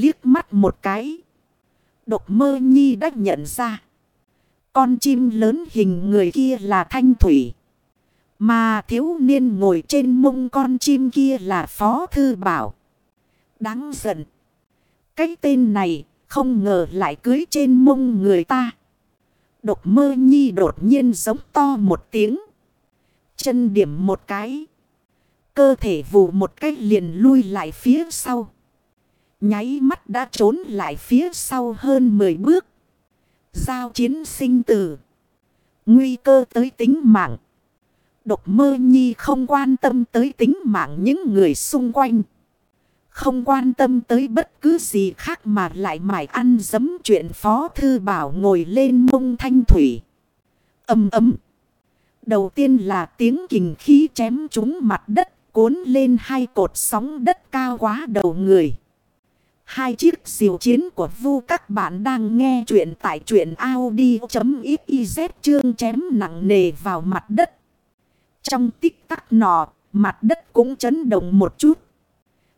Liếc mắt một cái. Độc mơ nhi đã nhận ra. Con chim lớn hình người kia là thanh thủy. Mà thiếu niên ngồi trên mông con chim kia là phó thư bảo. Đáng giận. Cái tên này không ngờ lại cưới trên mông người ta. Độc mơ nhi đột nhiên giống to một tiếng. Chân điểm một cái. Cơ thể vù một cách liền lui lại phía sau. Nháy mắt đã trốn lại phía sau hơn 10 bước. Giao chiến sinh tử. Nguy cơ tới tính mạng. Độc mơ nhi không quan tâm tới tính mạng những người xung quanh. Không quan tâm tới bất cứ gì khác mà lại mải ăn dấm chuyện phó thư bảo ngồi lên mông thanh thủy. Âm ấm. Đầu tiên là tiếng kình khí chém trúng mặt đất, cuốn lên hai cột sóng đất cao quá đầu người. Hai chiếc diều chiến của vu các bạn đang nghe chuyện tại truyện Audi.xyz chương chém nặng nề vào mặt đất. Trong tích tắc nọ, mặt đất cũng chấn động một chút.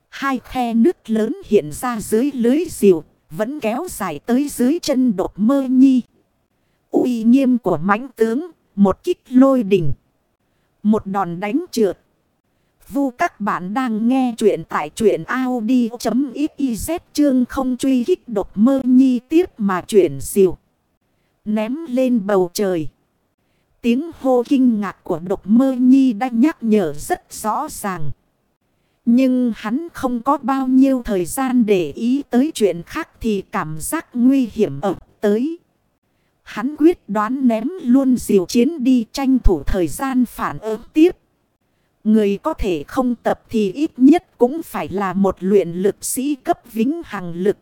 Hai khe nước lớn hiện ra dưới lưới diều, vẫn kéo dài tới dưới chân đột mơ nhi. uy nghiêm của mãnh tướng, một kích lôi đỉnh. Một đòn đánh trượt. Vu, các bạn đang nghe chuyện tại truyện Audi.xyz chương không truy kích đột mơ nhi tiếp mà chuyển diều. Ném lên bầu trời. Tiếng hô kinh ngạc của độc mơ nhi đã nhắc nhở rất rõ ràng. Nhưng hắn không có bao nhiêu thời gian để ý tới chuyện khác thì cảm giác nguy hiểm ập tới. Hắn quyết đoán ném luôn diều chiến đi tranh thủ thời gian phản ứng tiếp. Người có thể không tập thì ít nhất cũng phải là một luyện lực sĩ cấp vĩnh hằng lực.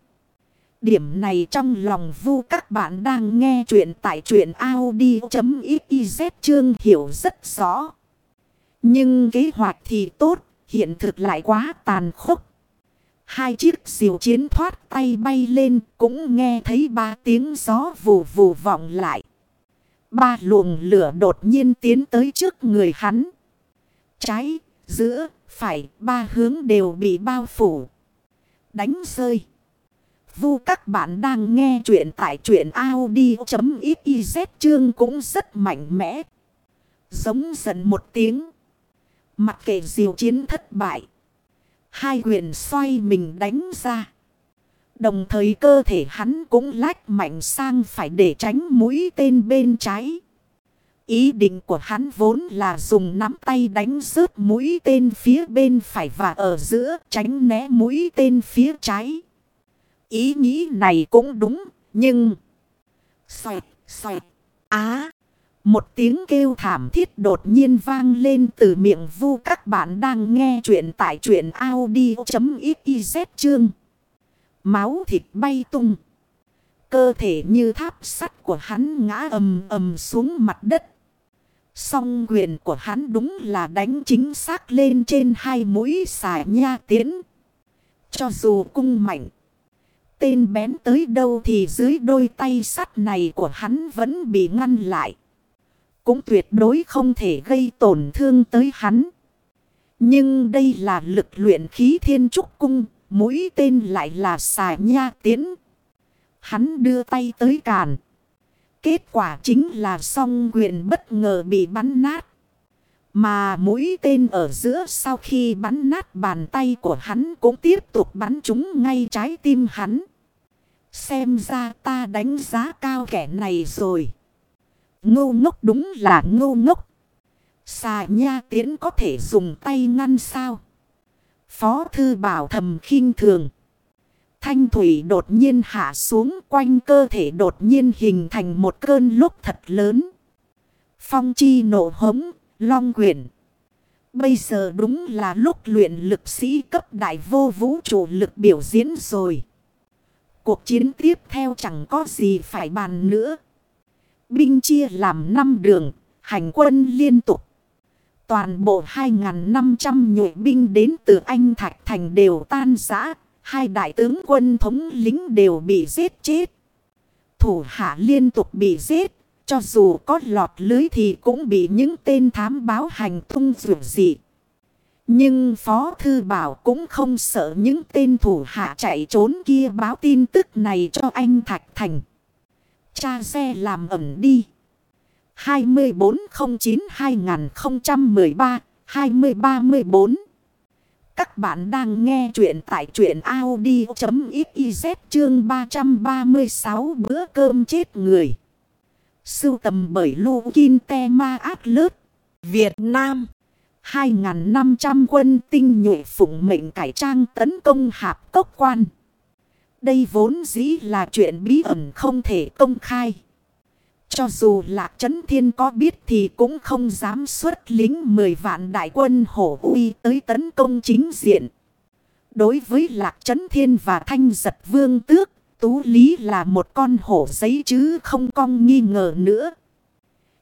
Điểm này trong lòng vu các bạn đang nghe chuyện tại truyện Audi.xyz chương hiểu rất rõ. Nhưng kế hoạch thì tốt, hiện thực lại quá tàn khốc. Hai chiếc diều chiến thoát tay bay lên cũng nghe thấy ba tiếng gió vù vù vọng lại. Ba luồng lửa đột nhiên tiến tới trước người hắn. Trái, giữa, phải, ba hướng đều bị bao phủ. Đánh rơi. Vu các bạn đang nghe chuyện tại truyện Audi.xyz chương cũng rất mạnh mẽ. Giống dần một tiếng. Mặc kệ diều chiến thất bại. Hai quyền xoay mình đánh ra. Đồng thời cơ thể hắn cũng lách mạnh sang phải để tránh mũi tên bên trái. Ý định của hắn vốn là dùng nắm tay đánh rớt mũi tên phía bên phải và ở giữa tránh né mũi tên phía trái. Ý nghĩ này cũng đúng, nhưng... Xoẹt, xoẹt, á... một tiếng kêu thảm thiết đột nhiên vang lên từ miệng vu các bạn đang nghe chuyện tại chuyện Audi.xyz chương. Máu thịt bay tung. Cơ thể như tháp sắt của hắn ngã ầm ầm xuống mặt đất. Song quyền của hắn đúng là đánh chính xác lên trên hai mũi xài nha tiến. Cho dù cung mạnh. Tên bén tới đâu thì dưới đôi tay sắt này của hắn vẫn bị ngăn lại. Cũng tuyệt đối không thể gây tổn thương tới hắn. Nhưng đây là lực luyện khí thiên trúc cung. Mũi tên lại là xà nha tiến. Hắn đưa tay tới càn. Kết quả chính là song quyền bất ngờ bị bắn nát. Mà mũi tên ở giữa sau khi bắn nát bàn tay của hắn cũng tiếp tục bắn chúng ngay trái tim hắn. Xem ra ta đánh giá cao kẻ này rồi. Ngô ngốc đúng là ngô ngốc. Xà nha tiễn có thể dùng tay ngăn sao. Phó thư bảo thầm khinh thường. Thanh thủy đột nhiên hạ xuống quanh cơ thể đột nhiên hình thành một cơn lúc thật lớn. Phong chi nổ hống, long quyển. Bây giờ đúng là lúc luyện lực sĩ cấp đại vô vũ trụ lực biểu diễn rồi. Cuộc chiến tiếp theo chẳng có gì phải bàn nữa. Binh chia làm 5 đường, hành quân liên tục. Toàn bộ 2.500 nhuệ binh đến từ Anh Thạch Thành đều tan rã. Hai đại tướng quân thống lính đều bị giết chết. Thủ hạ liên tục bị giết. Cho dù có lọt lưới thì cũng bị những tên thám báo hành tung dù dị. Nhưng Phó Thư Bảo cũng không sợ những tên thủ hạ chạy trốn kia báo tin tức này cho anh Thạch Thành. Cha xe làm ẩn đi. 2409-2013-2034 các bạn đang nghe chuyện tại chuyện Audi.xyz chương 336 bữa cơm chết người. Sưu tầm bởi Lô Kinh Te Ma Át Lớp, Việt Nam. 2.500 quân tinh nhuệ phụng mệnh cải trang tấn công hạp cốc quan. Đây vốn dĩ là chuyện bí ẩn không thể công khai. Cho dù Lạc Trấn Thiên có biết thì cũng không dám xuất lính 10 vạn đại quân hổ uy tới tấn công chính diện. Đối với Lạc Trấn Thiên và Thanh Giật Vương Tước, Tú Lý là một con hổ giấy chứ không con nghi ngờ nữa.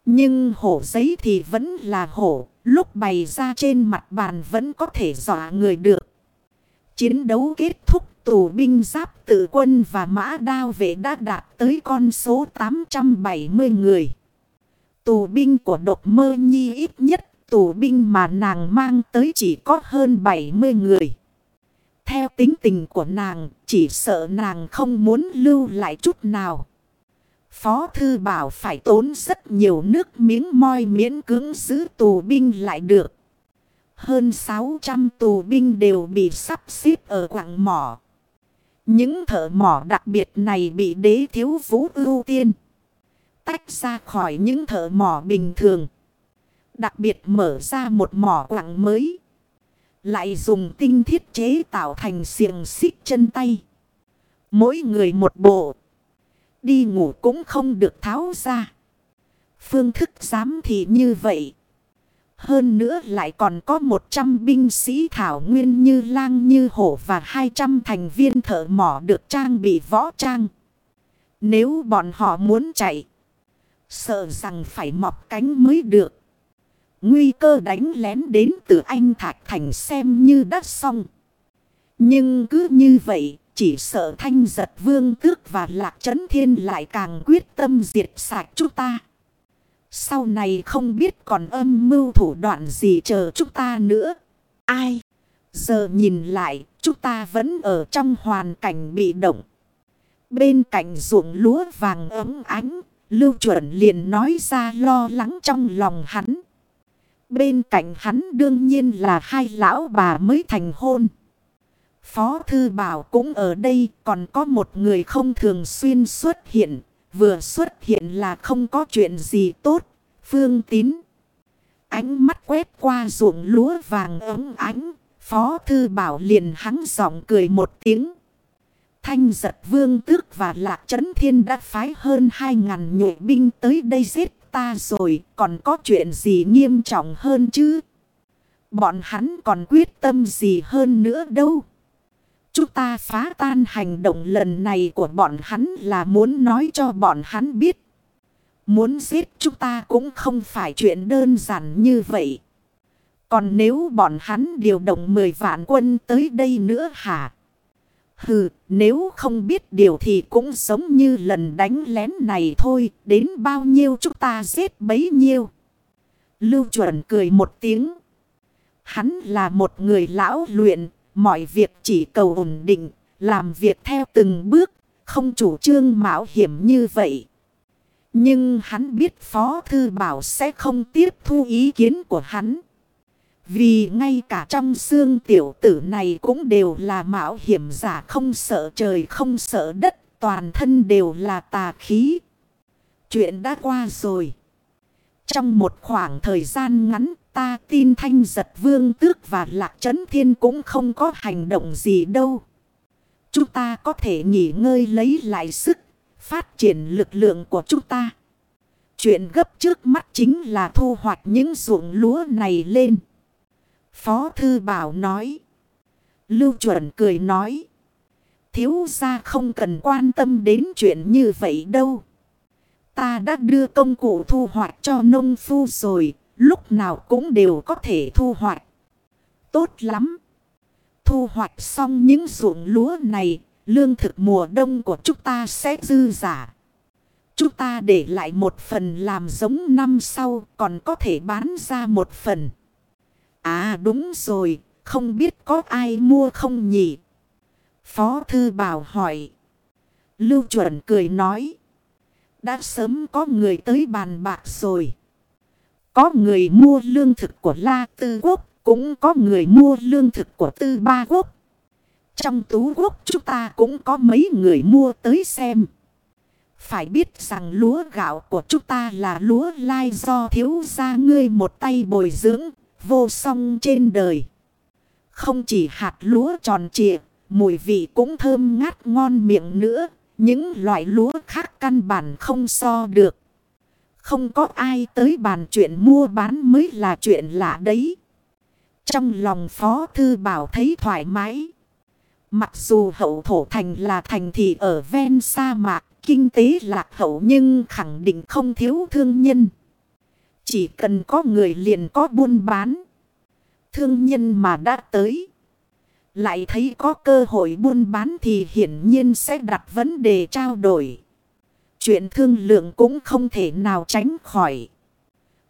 Nhưng hổ giấy thì vẫn là hổ, lúc bày ra trên mặt bàn vẫn có thể dọa người được. Chiến đấu kết thúc tù binh giáp tự quân và mã đao vệ đã đạt tới con số 870 người. Tù binh của độc mơ nhi ít nhất tù binh mà nàng mang tới chỉ có hơn 70 người. Theo tính tình của nàng, chỉ sợ nàng không muốn lưu lại chút nào. Phó Thư Bảo phải tốn rất nhiều nước miếng moi miễn cưỡng giữ tù binh lại được. Hơn 600 tù binh đều bị sắp xếp ở quảng mỏ. Những thợ mỏ đặc biệt này bị đế thiếu vũ ưu tiên. Tách ra khỏi những thợ mỏ bình thường. Đặc biệt mở ra một mỏ quặng mới. Lại dùng tinh thiết chế tạo thành xiềng xích chân tay. Mỗi người một bộ. Đi ngủ cũng không được tháo ra. Phương thức giám thị như vậy. Hơn nữa lại còn có 100 binh sĩ thảo nguyên như lang như hổ và 200 thành viên thợ mỏ được trang bị võ trang. Nếu bọn họ muốn chạy, sợ rằng phải mọc cánh mới được. Nguy cơ đánh lén đến từ anh Thạch Thành xem như đã xong. Nhưng cứ như vậy, chỉ sợ thanh giật vương tước và lạc trấn thiên lại càng quyết tâm diệt sạch chúng ta. Sau này không biết còn âm mưu thủ đoạn gì chờ chúng ta nữa. Ai? Giờ nhìn lại, chúng ta vẫn ở trong hoàn cảnh bị động. Bên cạnh ruộng lúa vàng ấm ánh, Lưu chuẩn liền nói ra lo lắng trong lòng hắn. Bên cạnh hắn đương nhiên là hai lão bà mới thành hôn. Phó Thư Bảo cũng ở đây còn có một người không thường xuyên xuất hiện. Vừa xuất hiện là không có chuyện gì tốt. Phương tín. Ánh mắt quét qua ruộng lúa vàng ấm ánh. Phó Thư Bảo liền hắng giọng cười một tiếng. Thanh giật vương tước và lạc trấn thiên đã phái hơn 2.000 nhội binh tới đây giết ta rồi. Còn có chuyện gì nghiêm trọng hơn chứ? Bọn hắn còn quyết tâm gì hơn nữa đâu. Chúng ta phá tan hành động lần này của bọn hắn là muốn nói cho bọn hắn biết. Muốn giết chúng ta cũng không phải chuyện đơn giản như vậy. Còn nếu bọn hắn điều động 10 vạn quân tới đây nữa hả? Hừ, nếu không biết điều thì cũng giống như lần đánh lén này thôi. Đến bao nhiêu chúng ta giết bấy nhiêu. Lưu chuẩn cười một tiếng. Hắn là một người lão luyện, Mọi việc chỉ cầu ổn định, làm việc theo từng bước, không chủ trương mạo hiểm như vậy. Nhưng hắn biết Phó Thư Bảo sẽ không tiếp thu ý kiến của hắn. Vì ngay cả trong xương tiểu tử này cũng đều là mạo hiểm giả không sợ trời không sợ đất, toàn thân đều là tà khí. Chuyện đã qua rồi. Trong một khoảng thời gian ngắn Ta tin thanh giật vương tước và lạc trấn thiên cũng không có hành động gì đâu. Chúng ta có thể nghỉ ngơi lấy lại sức, phát triển lực lượng của chúng ta. Chuyện gấp trước mắt chính là thu hoạch những ruộng lúa này lên. Phó Thư Bảo nói. Lưu chuẩn cười nói. Thiếu gia không cần quan tâm đến chuyện như vậy đâu. Ta đã đưa công cụ thu hoạch cho nông phu rồi. Lúc nào cũng đều có thể thu hoạch. Tốt lắm. Thu hoạch xong những ruộng lúa này, lương thực mùa đông của chúng ta sẽ dư giả. Chúng ta để lại một phần làm giống năm sau còn có thể bán ra một phần. À đúng rồi, không biết có ai mua không nhỉ? Phó Thư Bảo hỏi. Lưu chuẩn cười nói. Đã sớm có người tới bàn bạc rồi. Có người mua lương thực của La Tư Quốc. Cũng có người mua lương thực của Tư Ba Quốc. Trong tú quốc chúng ta cũng có mấy người mua tới xem. Phải biết rằng lúa gạo của chúng ta là lúa lai do thiếu gia ngươi một tay bồi dưỡng, vô song trên đời. Không chỉ hạt lúa tròn trịa, mùi vị cũng thơm ngát ngon miệng nữa. Những loại lúa khác căn bản không so được. Không có ai tới bàn chuyện mua bán mới là chuyện lạ đấy. Trong lòng Phó Thư Bảo thấy thoải mái. Mặc dù hậu thổ thành là thành thị ở ven sa mạc, kinh tế lạc hậu nhưng khẳng định không thiếu thương nhân. Chỉ cần có người liền có buôn bán. Thương nhân mà đã tới. Lại thấy có cơ hội buôn bán thì hiển nhiên sẽ đặt vấn đề trao đổi. Chuyện thương lượng cũng không thể nào tránh khỏi.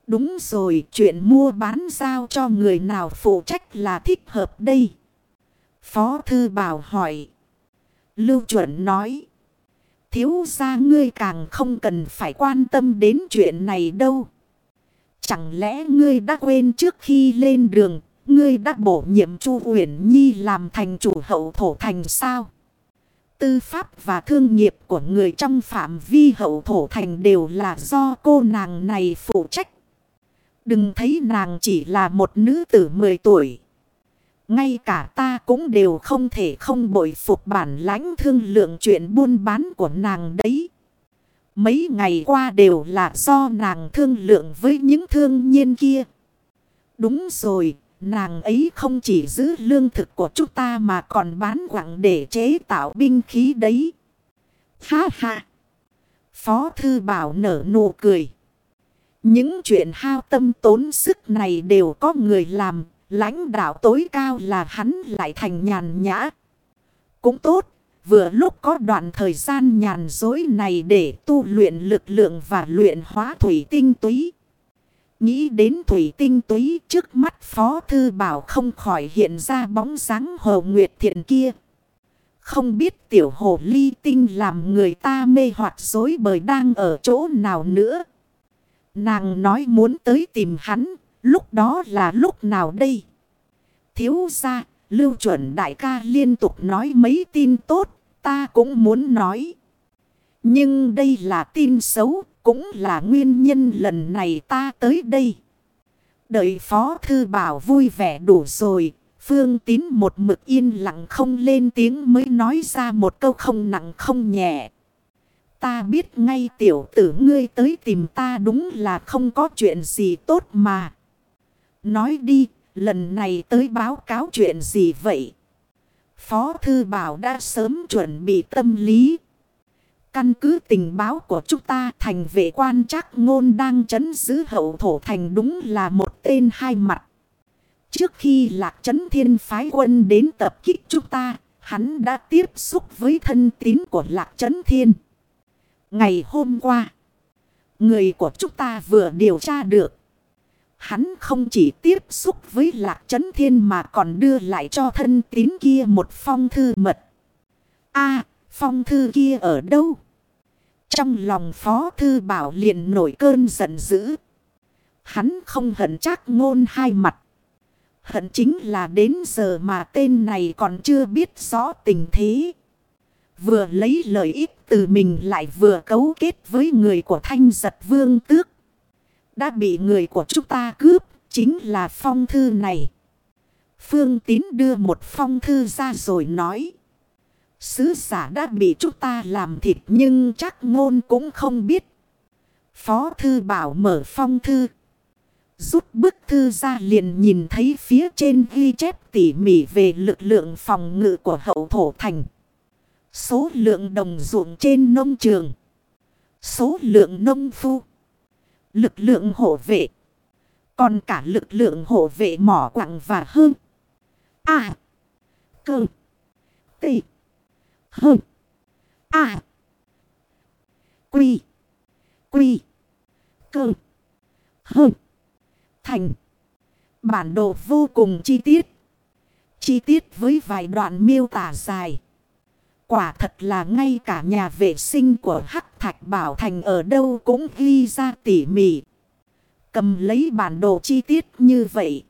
Đúng rồi, chuyện mua bán giao cho người nào phụ trách là thích hợp đây. Phó Thư Bảo hỏi. Lưu chuẩn nói. Thiếu ra ngươi càng không cần phải quan tâm đến chuyện này đâu. Chẳng lẽ ngươi đã quên trước khi lên đường, ngươi đã bổ nhiệm Chu Uyển Nhi làm thành chủ hậu thổ thành sao? Tư pháp và thương nghiệp của người trong phạm vi hậu thổ thành đều là do cô nàng này phụ trách. Đừng thấy nàng chỉ là một nữ tử 10 tuổi. Ngay cả ta cũng đều không thể không bội phục bản lãnh thương lượng chuyện buôn bán của nàng đấy. Mấy ngày qua đều là do nàng thương lượng với những thương nhiên kia. Đúng rồi, nàng ấy không chỉ giữ lương thực của chúng ta mà còn bán quặng để chế tạo binh khí đấy. Ha ha! Phó Thư Bảo nở nụ cười. Những chuyện hao tâm tốn sức này đều có người làm, lãnh đạo tối cao là hắn lại thành nhàn nhã. Cũng tốt, vừa lúc có đoạn thời gian nhàn dối này để tu luyện lực lượng và luyện hóa thủy tinh túy. Nghĩ đến thủy tinh túy trước mắt Phó Thư Bảo không khỏi hiện ra bóng dáng hồ nguyệt thiện kia. Không biết tiểu hồ ly tinh làm người ta mê hoặc dối bời đang ở chỗ nào nữa. Nàng nói muốn tới tìm hắn, lúc đó là lúc nào đây? Thiếu ra, lưu chuẩn đại ca liên tục nói mấy tin tốt, ta cũng muốn nói. Nhưng đây là tin xấu, cũng là nguyên nhân lần này ta tới đây. Đợi Phó Thư Bảo vui vẻ đủ rồi, Phương Tín một mực yên lặng không lên tiếng mới nói ra một câu không nặng không nhẹ. Ta biết ngay tiểu tử ngươi tới tìm ta đúng là không có chuyện gì tốt mà. Nói đi, lần này tới báo cáo chuyện gì vậy? Phó Thư Bảo đã sớm chuẩn bị tâm lý. Căn cứ tình báo của chúng ta thành vệ quan chắc ngôn đang chấn giữ hậu thổ thành đúng là một tên hai mặt. Trước khi lạc chấn thiên phái quân đến tập kích chúng ta, hắn đã tiếp xúc với thân tín của lạc chấn thiên. Ngày hôm qua, người của chúng ta vừa điều tra được. Hắn không chỉ tiếp xúc với lạc chấn thiên mà còn đưa lại cho thân tín kia một phong thư mật. a phong thư kia ở đâu? Trong lòng phó thư bảo liền nổi cơn giận dữ. Hắn không hận chắc ngôn hai mặt. Hận chính là đến giờ mà tên này còn chưa biết rõ tình thế. Vừa lấy lợi ích từ mình lại vừa cấu kết với người của thanh giật vương tước. Đã bị người của chúng ta cướp, chính là phong thư này. Phương Tín đưa một phong thư ra rồi nói. Sứ giả đã bị chúng ta làm thịt nhưng chắc ngôn cũng không biết. Phó thư bảo mở phong thư. Rút bức thư ra liền nhìn thấy phía trên ghi chép tỉ mỉ về lực lượng phòng ngự của hậu thổ thành. Số lượng đồng ruộng trên nông trường. Số lượng nông phu. Lực lượng hộ vệ. Còn cả lực lượng hộ vệ mỏ quặng và hương À. Cơ. Tị. Hơn. À. Quy. Quy. Cơ. Hơn. Thành. Bản đồ vô cùng chi tiết. chi tiết với vài đoạn miêu tả dài. Quả thật là ngay cả nhà vệ sinh của Hắc Thạch Bảo Thành ở đâu cũng ghi ra tỉ mỉ. Cầm lấy bản đồ chi tiết như vậy.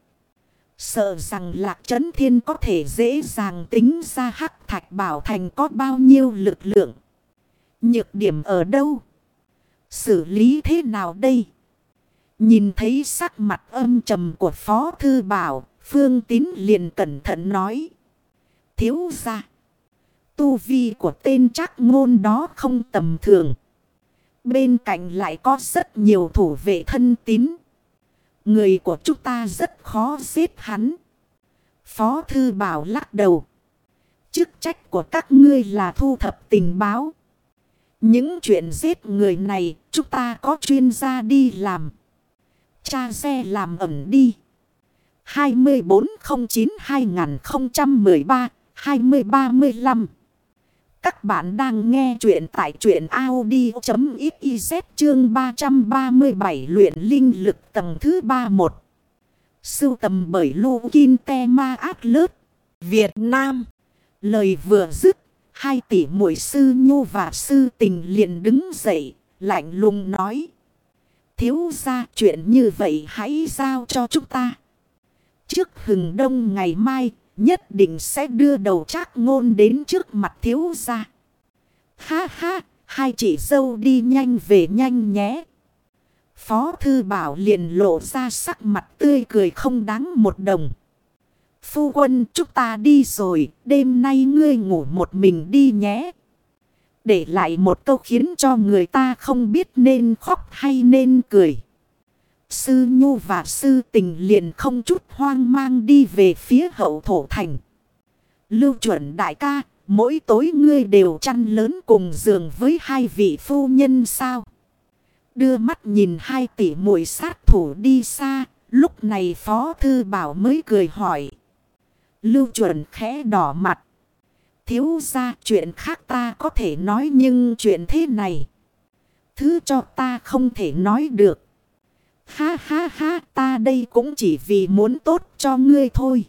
Sợ rằng Lạc Trấn Thiên có thể dễ dàng tính ra Hắc Thạch Bảo Thành có bao nhiêu lực lượng. Nhược điểm ở đâu? Xử lý thế nào đây? Nhìn thấy sắc mặt âm trầm của Phó Thư Bảo, Phương Tín liền cẩn thận nói. Thiếu ra. Tu vi của tên chắc ngôn đó không tầm thường. Bên cạnh lại có rất nhiều thủ vệ thân tín. Người của chúng ta rất khó giết hắn. Phó Thư Bảo lắc đầu. Chức trách của các ngươi là thu thập tình báo. Những chuyện giết người này chúng ta có chuyên gia đi làm. Cha xe làm ẩn đi. 2409-2013-2035 các bạn đang nghe chuyện tại chuyện Audi.xyz chương 337 luyện linh lực tầng thứ 31. Sưu tầm bởi Lô Kinh Te Ma Át Lớt, Việt Nam. Lời vừa dứt, hai tỷ muội sư nhu và sư tình liền đứng dậy, lạnh lùng nói. Thiếu ra chuyện như vậy hãy giao cho chúng ta. Trước hừng đông ngày mai, nhất định sẽ đưa đầu trác ngôn đến trước mặt thiếu gia. Ha ha, hai chị dâu đi nhanh về nhanh nhé. Phó thư bảo liền lộ ra sắc mặt tươi cười không đáng một đồng. Phu quân chúng ta đi rồi, đêm nay ngươi ngủ một mình đi nhé. Để lại một câu khiến cho người ta không biết nên khóc hay nên cười. Sư Nhu và Sư Tình liền không chút hoang mang đi về phía hậu thổ thành. Lưu chuẩn đại ca, mỗi tối ngươi đều chăn lớn cùng giường với hai vị phu nhân sao. Đưa mắt nhìn hai tỷ muội sát thủ đi xa, lúc này Phó Thư Bảo mới cười hỏi. Lưu chuẩn khẽ đỏ mặt. Thiếu ra chuyện khác ta có thể nói nhưng chuyện thế này. Thứ cho ta không thể nói được. Ha ha ha ta đây cũng chỉ vì muốn tốt cho ngươi thôi.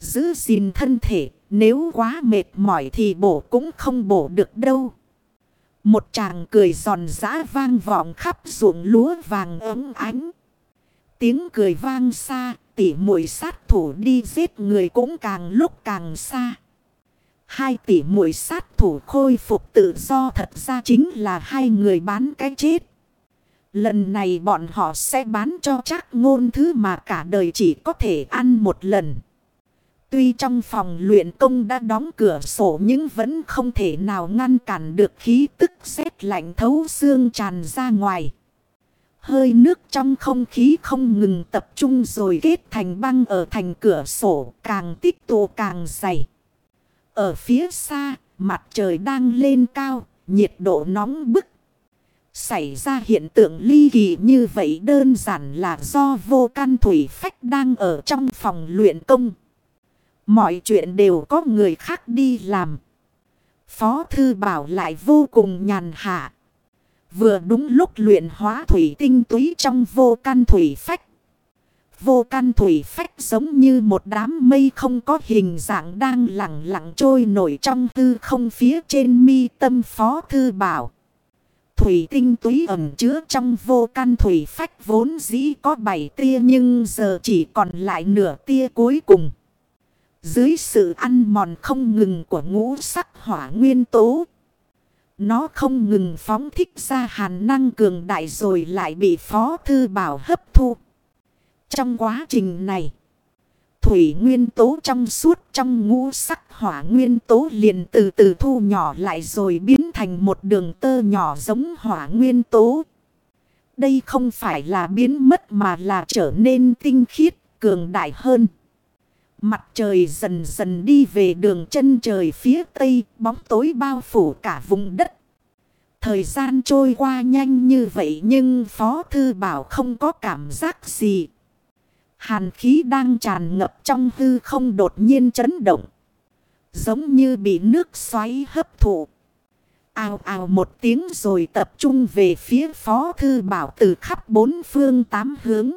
Giữ gìn thân thể nếu quá mệt mỏi thì bổ cũng không bổ được đâu. Một chàng cười giòn giã vang vọng khắp ruộng lúa vàng ấm ánh. Tiếng cười vang xa, tỉ muội sát thủ đi giết người cũng càng lúc càng xa. Hai tỷ muội sát thủ khôi phục tự do thật ra chính là hai người bán cái chết. Lần này bọn họ sẽ bán cho chắc ngôn thứ mà cả đời chỉ có thể ăn một lần. Tuy trong phòng luyện công đã đóng cửa sổ nhưng vẫn không thể nào ngăn cản được khí tức rét lạnh thấu xương tràn ra ngoài. Hơi nước trong không khí không ngừng tập trung rồi kết thành băng ở thành cửa sổ càng tích tụ càng dày. Ở phía xa, mặt trời đang lên cao, nhiệt độ nóng bức. Xảy ra hiện tượng ly kỳ như vậy đơn giản là do vô căn thủy phách đang ở trong phòng luyện công. Mọi chuyện đều có người khác đi làm. Phó thư bảo lại vô cùng nhàn hạ. Vừa đúng lúc luyện hóa thủy tinh túy trong vô căn thủy phách. Vô căn thủy phách giống như một đám mây không có hình dạng đang lặng lặng trôi nổi trong tư không phía trên mi tâm phó thư bảo. Thủy tinh túy ẩm chứa trong vô can thủy phách vốn dĩ có bảy tia nhưng giờ chỉ còn lại nửa tia cuối cùng. Dưới sự ăn mòn không ngừng của ngũ sắc hỏa nguyên tố. Nó không ngừng phóng thích ra hàn năng cường đại rồi lại bị phó thư bảo hấp thu. Trong quá trình này, thủy nguyên tố trong suốt trong ngũ sắc hỏa nguyên tố liền từ từ thu nhỏ lại rồi biến thành một đường tơ nhỏ giống hỏa nguyên tố. Đây không phải là biến mất mà là trở nên tinh khiết, cường đại hơn. Mặt trời dần dần đi về đường chân trời phía tây, bóng tối bao phủ cả vùng đất. Thời gian trôi qua nhanh như vậy nhưng Phó Thư Bảo không có cảm giác gì. Hàn khí đang tràn ngập trong hư không đột nhiên chấn động. Giống như bị nước xoáy hấp thụ. Ào ào một tiếng rồi tập trung về phía phó thư bảo từ khắp bốn phương tám hướng.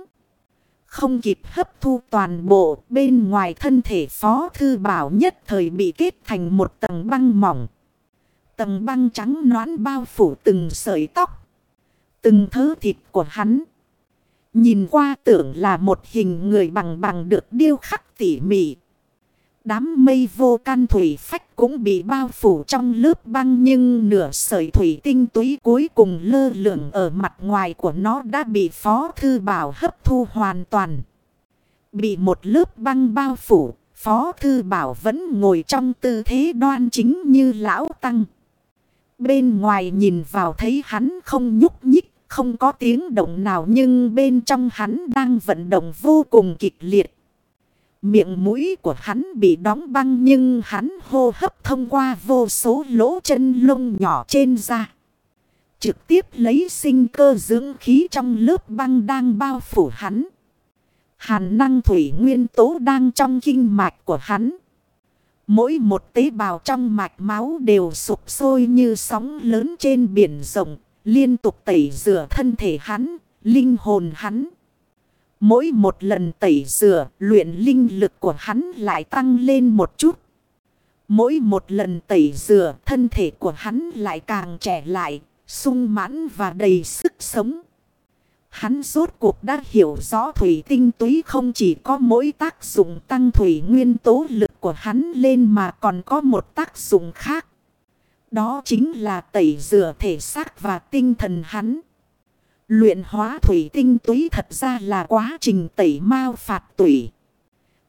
Không kịp hấp thu toàn bộ, bên ngoài thân thể phó thư bảo nhất thời bị kết thành một tầng băng mỏng. Tầng băng trắng nõn bao phủ từng sợi tóc. Từng thớ thịt của hắn. Nhìn qua tưởng là một hình người bằng bằng được điêu khắc tỉ mỉ. Đám mây vô can thủy phách cũng bị bao phủ trong lớp băng nhưng nửa sợi thủy tinh túy cuối cùng lơ lửng ở mặt ngoài của nó đã bị Phó Thư Bảo hấp thu hoàn toàn. Bị một lớp băng bao phủ, Phó Thư Bảo vẫn ngồi trong tư thế đoan chính như lão tăng. Bên ngoài nhìn vào thấy hắn không nhúc nhích, không có tiếng động nào nhưng bên trong hắn đang vận động vô cùng kịch liệt. Miệng mũi của hắn bị đóng băng nhưng hắn hô hấp thông qua vô số lỗ chân lông nhỏ trên da. Trực tiếp lấy sinh cơ dưỡng khí trong lớp băng đang bao phủ hắn. Hàn năng thủy nguyên tố đang trong kinh mạch của hắn. Mỗi một tế bào trong mạch máu đều sụp sôi như sóng lớn trên biển rộng, liên tục tẩy rửa thân thể hắn, linh hồn hắn. Mỗi một lần tẩy rửa, luyện linh lực của hắn lại tăng lên một chút. Mỗi một lần tẩy rửa, thân thể của hắn lại càng trẻ lại, sung mãn và đầy sức sống. Hắn rốt cuộc đã hiểu rõ thủy tinh túy không chỉ có mỗi tác dụng tăng thủy nguyên tố lực của hắn lên mà còn có một tác dụng khác. Đó chính là tẩy rửa thể xác và tinh thần hắn. Luyện hóa thủy tinh túy thật ra là quá trình tẩy mao phạt tủy.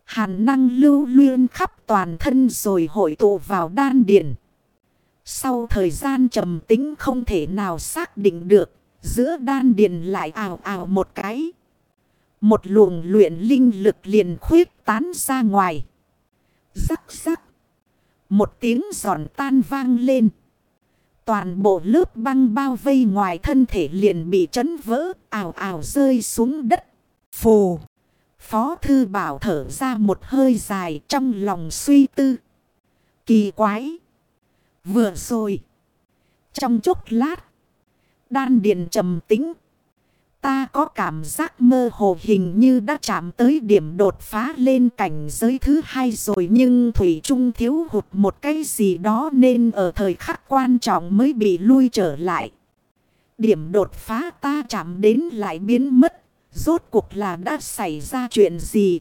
Hàn năng lưu luyên khắp toàn thân rồi hội tụ vào đan điền. Sau thời gian trầm tính không thể nào xác định được, giữa đan điền lại ảo ảo một cái. Một luồng luyện linh lực liền khuyết tán ra ngoài. Rắc rắc. Một tiếng giòn tan vang lên. Toàn bộ lớp băng bao vây ngoài thân thể liền bị chấn vỡ, ảo ảo rơi xuống đất. Phù! Phó thư bảo thở ra một hơi dài trong lòng suy tư. Kỳ quái! Vừa rồi! Trong chốc lát, đan điện trầm tính. Ta có cảm giác mơ hồ hình như đã chạm tới điểm đột phá lên cảnh giới thứ hai rồi nhưng Thủy Trung thiếu hụt một cái gì đó nên ở thời khắc quan trọng mới bị lui trở lại. Điểm đột phá ta chạm đến lại biến mất, rốt cuộc là đã xảy ra chuyện gì?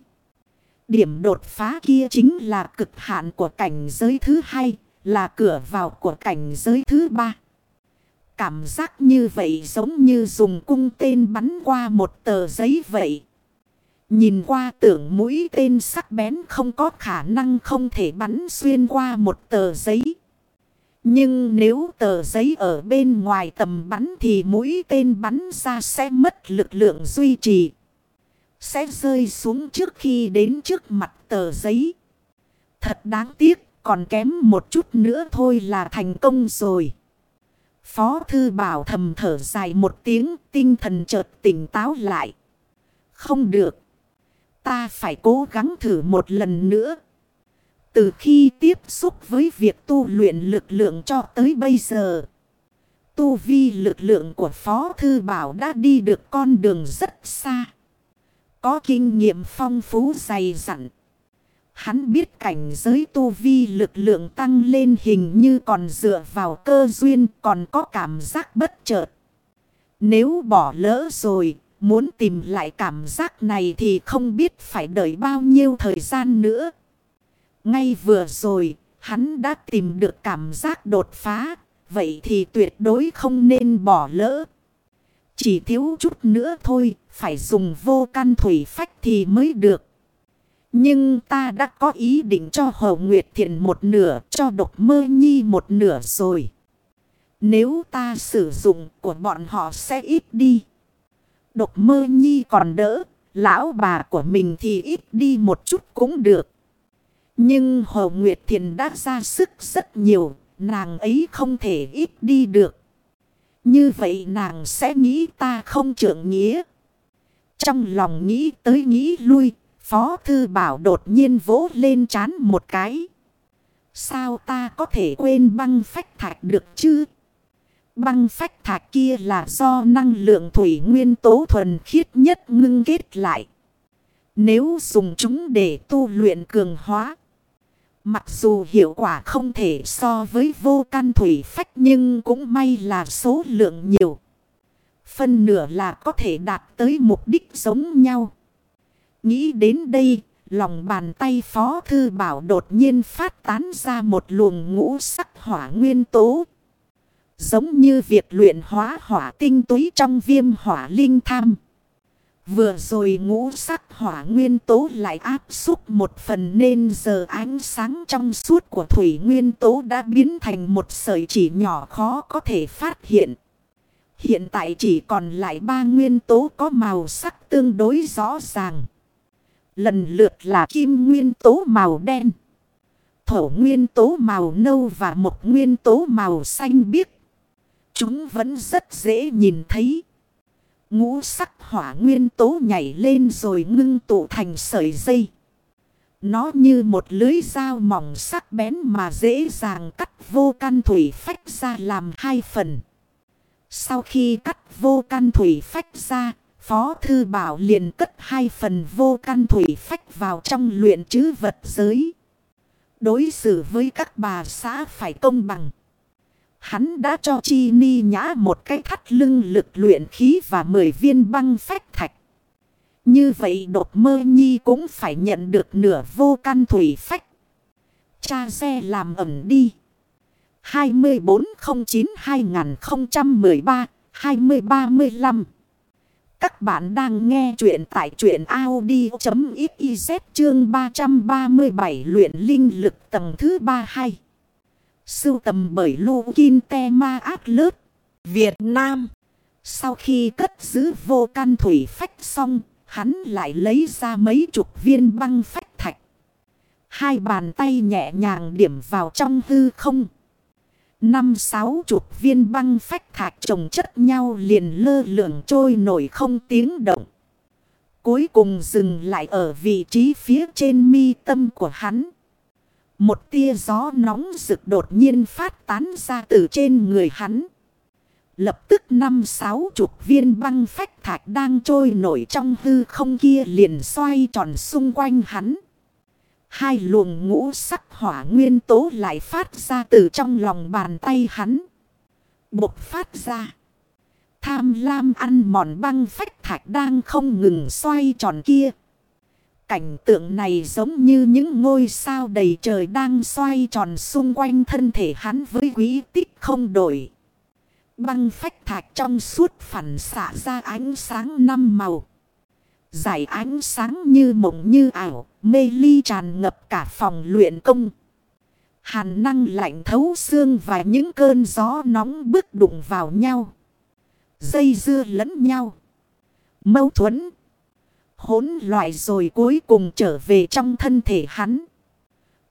Điểm đột phá kia chính là cực hạn của cảnh giới thứ hai, là cửa vào của cảnh giới thứ ba. Cảm giác như vậy giống như dùng cung tên bắn qua một tờ giấy vậy. Nhìn qua tưởng mũi tên sắc bén không có khả năng không thể bắn xuyên qua một tờ giấy. Nhưng nếu tờ giấy ở bên ngoài tầm bắn thì mũi tên bắn ra sẽ mất lực lượng duy trì. Sẽ rơi xuống trước khi đến trước mặt tờ giấy. Thật đáng tiếc, còn kém một chút nữa thôi là thành công rồi. Phó thư bảo thầm thở dài một tiếng, tinh thần chợt tỉnh táo lại. Không được. Ta phải cố gắng thử một lần nữa. Từ khi tiếp xúc với việc tu luyện lực lượng cho tới bây giờ. Tu vi lực lượng của Phó Thư Bảo đã đi được con đường rất xa. Có kinh nghiệm phong phú dày dặn. Hắn biết cảnh giới tu vi lực lượng tăng lên hình như còn dựa vào cơ duyên còn có cảm giác bất chợt. Nếu bỏ lỡ rồi, muốn tìm lại cảm giác này thì không biết phải đợi bao nhiêu thời gian nữa. Ngay vừa rồi, hắn đã tìm được cảm giác đột phá, vậy thì tuyệt đối không nên bỏ lỡ. Chỉ thiếu chút nữa thôi, phải dùng vô căn thủy phách thì mới được. Nhưng ta đã có ý định cho Hồ Nguyệt Thiện một nửa, cho độc mơ nhi một nửa rồi. Nếu ta sử dụng của bọn họ sẽ ít đi. Độc mơ nhi còn đỡ, lão bà của mình thì ít đi một chút cũng được. Nhưng Hồ Nguyệt Thiện đã ra sức rất nhiều, nàng ấy không thể ít đi được. Như vậy nàng sẽ nghĩ ta không trưởng nghĩa. Trong lòng nghĩ tới nghĩ lui, Phó Thư Bảo đột nhiên vỗ lên chán một cái. Sao ta có thể quên băng phách thạch được chứ? Băng phách thạch kia là do năng lượng thủy nguyên tố thuần khiết nhất ngưng kết lại. Nếu dùng chúng để tu luyện cường hóa. Mặc dù hiệu quả không thể so với vô can thủy phách nhưng cũng may là số lượng nhiều. Phân nửa là có thể đạt tới mục đích giống nhau. Nghĩ đến đây, lòng bàn tay phó thư bảo đột nhiên phát tán ra một luồng ngũ sắc hỏa nguyên tố. Giống như việc luyện hóa hỏa tinh túy trong viêm hỏa linh tham. Vừa rồi ngũ sắc hỏa nguyên tố lại áp xúc một phần nên giờ ánh sáng trong suốt của thủy nguyên tố đã biến thành một sợi chỉ nhỏ khó có thể phát hiện. Hiện tại chỉ còn lại ba nguyên tố có màu sắc tương đối rõ ràng. Lần lượt là kim nguyên tố màu đen, thổ nguyên tố màu nâu và một nguyên tố màu xanh biếc. Chúng vẫn rất dễ nhìn thấy. Ngũ sắc hỏa nguyên tố nhảy lên rồi ngưng tụ thành sợi dây. Nó như một lưới dao mỏng sắc bén mà dễ dàng cắt vô căn thủy phách ra làm hai phần. Sau khi cắt vô căn thủy phách ra, Phó Thư Bảo liền cất hai phần vô căn thủy phách vào trong luyện chứ vật giới. Đối xử với các bà xã phải công bằng. Hắn đã cho Chi Ni Nhã một cái thắt lưng lực luyện khí và 10 viên băng phách thạch. Như vậy đột mơ nhi cũng phải nhận được nửa vô căn thủy phách. Cha xe làm ẩm đi. 2409-2013-2035 các bạn đang nghe chuyện tại chuyện Audi.xyz chương 337 luyện linh lực tầng thứ 32. Sưu tầm bởi Lô Kinh Te Ma Át Lớt, Việt Nam. Sau khi cất giữ vô can thủy phách xong, hắn lại lấy ra mấy chục viên băng phách thạch. Hai bàn tay nhẹ nhàng điểm vào trong hư không. Năm sáu chục viên băng phách thạch trồng chất nhau liền lơ lửng trôi nổi không tiếng động. Cuối cùng dừng lại ở vị trí phía trên mi tâm của hắn. Một tia gió nóng rực đột nhiên phát tán ra từ trên người hắn. Lập tức năm sáu chục viên băng phách thạch đang trôi nổi trong hư không kia liền xoay tròn xung quanh hắn. Hai luồng ngũ sắc hỏa nguyên tố lại phát ra từ trong lòng bàn tay hắn. Bột phát ra. Tham lam ăn mòn băng phách thạch đang không ngừng xoay tròn kia. Cảnh tượng này giống như những ngôi sao đầy trời đang xoay tròn xung quanh thân thể hắn với quý tích không đổi. Băng phách thạch trong suốt phản xạ ra ánh sáng năm màu. Giải ánh sáng như mộng như ảo, mê ly tràn ngập cả phòng luyện công. Hàn năng lạnh thấu xương và những cơn gió nóng bước đụng vào nhau. Dây dưa lẫn nhau. Mâu thuẫn hỗn loại rồi cuối cùng trở về trong thân thể hắn.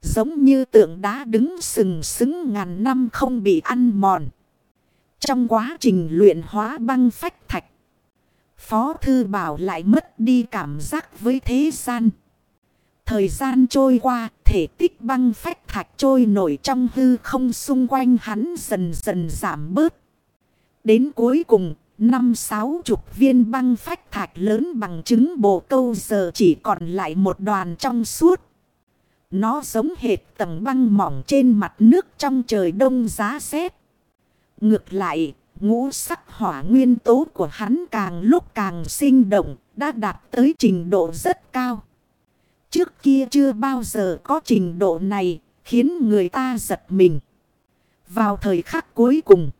Giống như tượng đá đứng sừng sững ngàn năm không bị ăn mòn. Trong quá trình luyện hóa băng phách thạch. Phó Thư Bảo lại mất đi cảm giác với thế gian. Thời gian trôi qua, thể tích băng phách thạch trôi nổi trong hư không xung quanh hắn dần dần giảm bớt. Đến cuối cùng, Năm sáu chục viên băng phách thạch lớn bằng trứng bồ câu giờ chỉ còn lại một đoàn trong suốt. Nó giống hệt tầng băng mỏng trên mặt nước trong trời đông giá rét. Ngược lại, ngũ sắc hỏa nguyên tố của hắn càng lúc càng sinh động, đã đạt tới trình độ rất cao. Trước kia chưa bao giờ có trình độ này, khiến người ta giật mình. Vào thời khắc cuối cùng.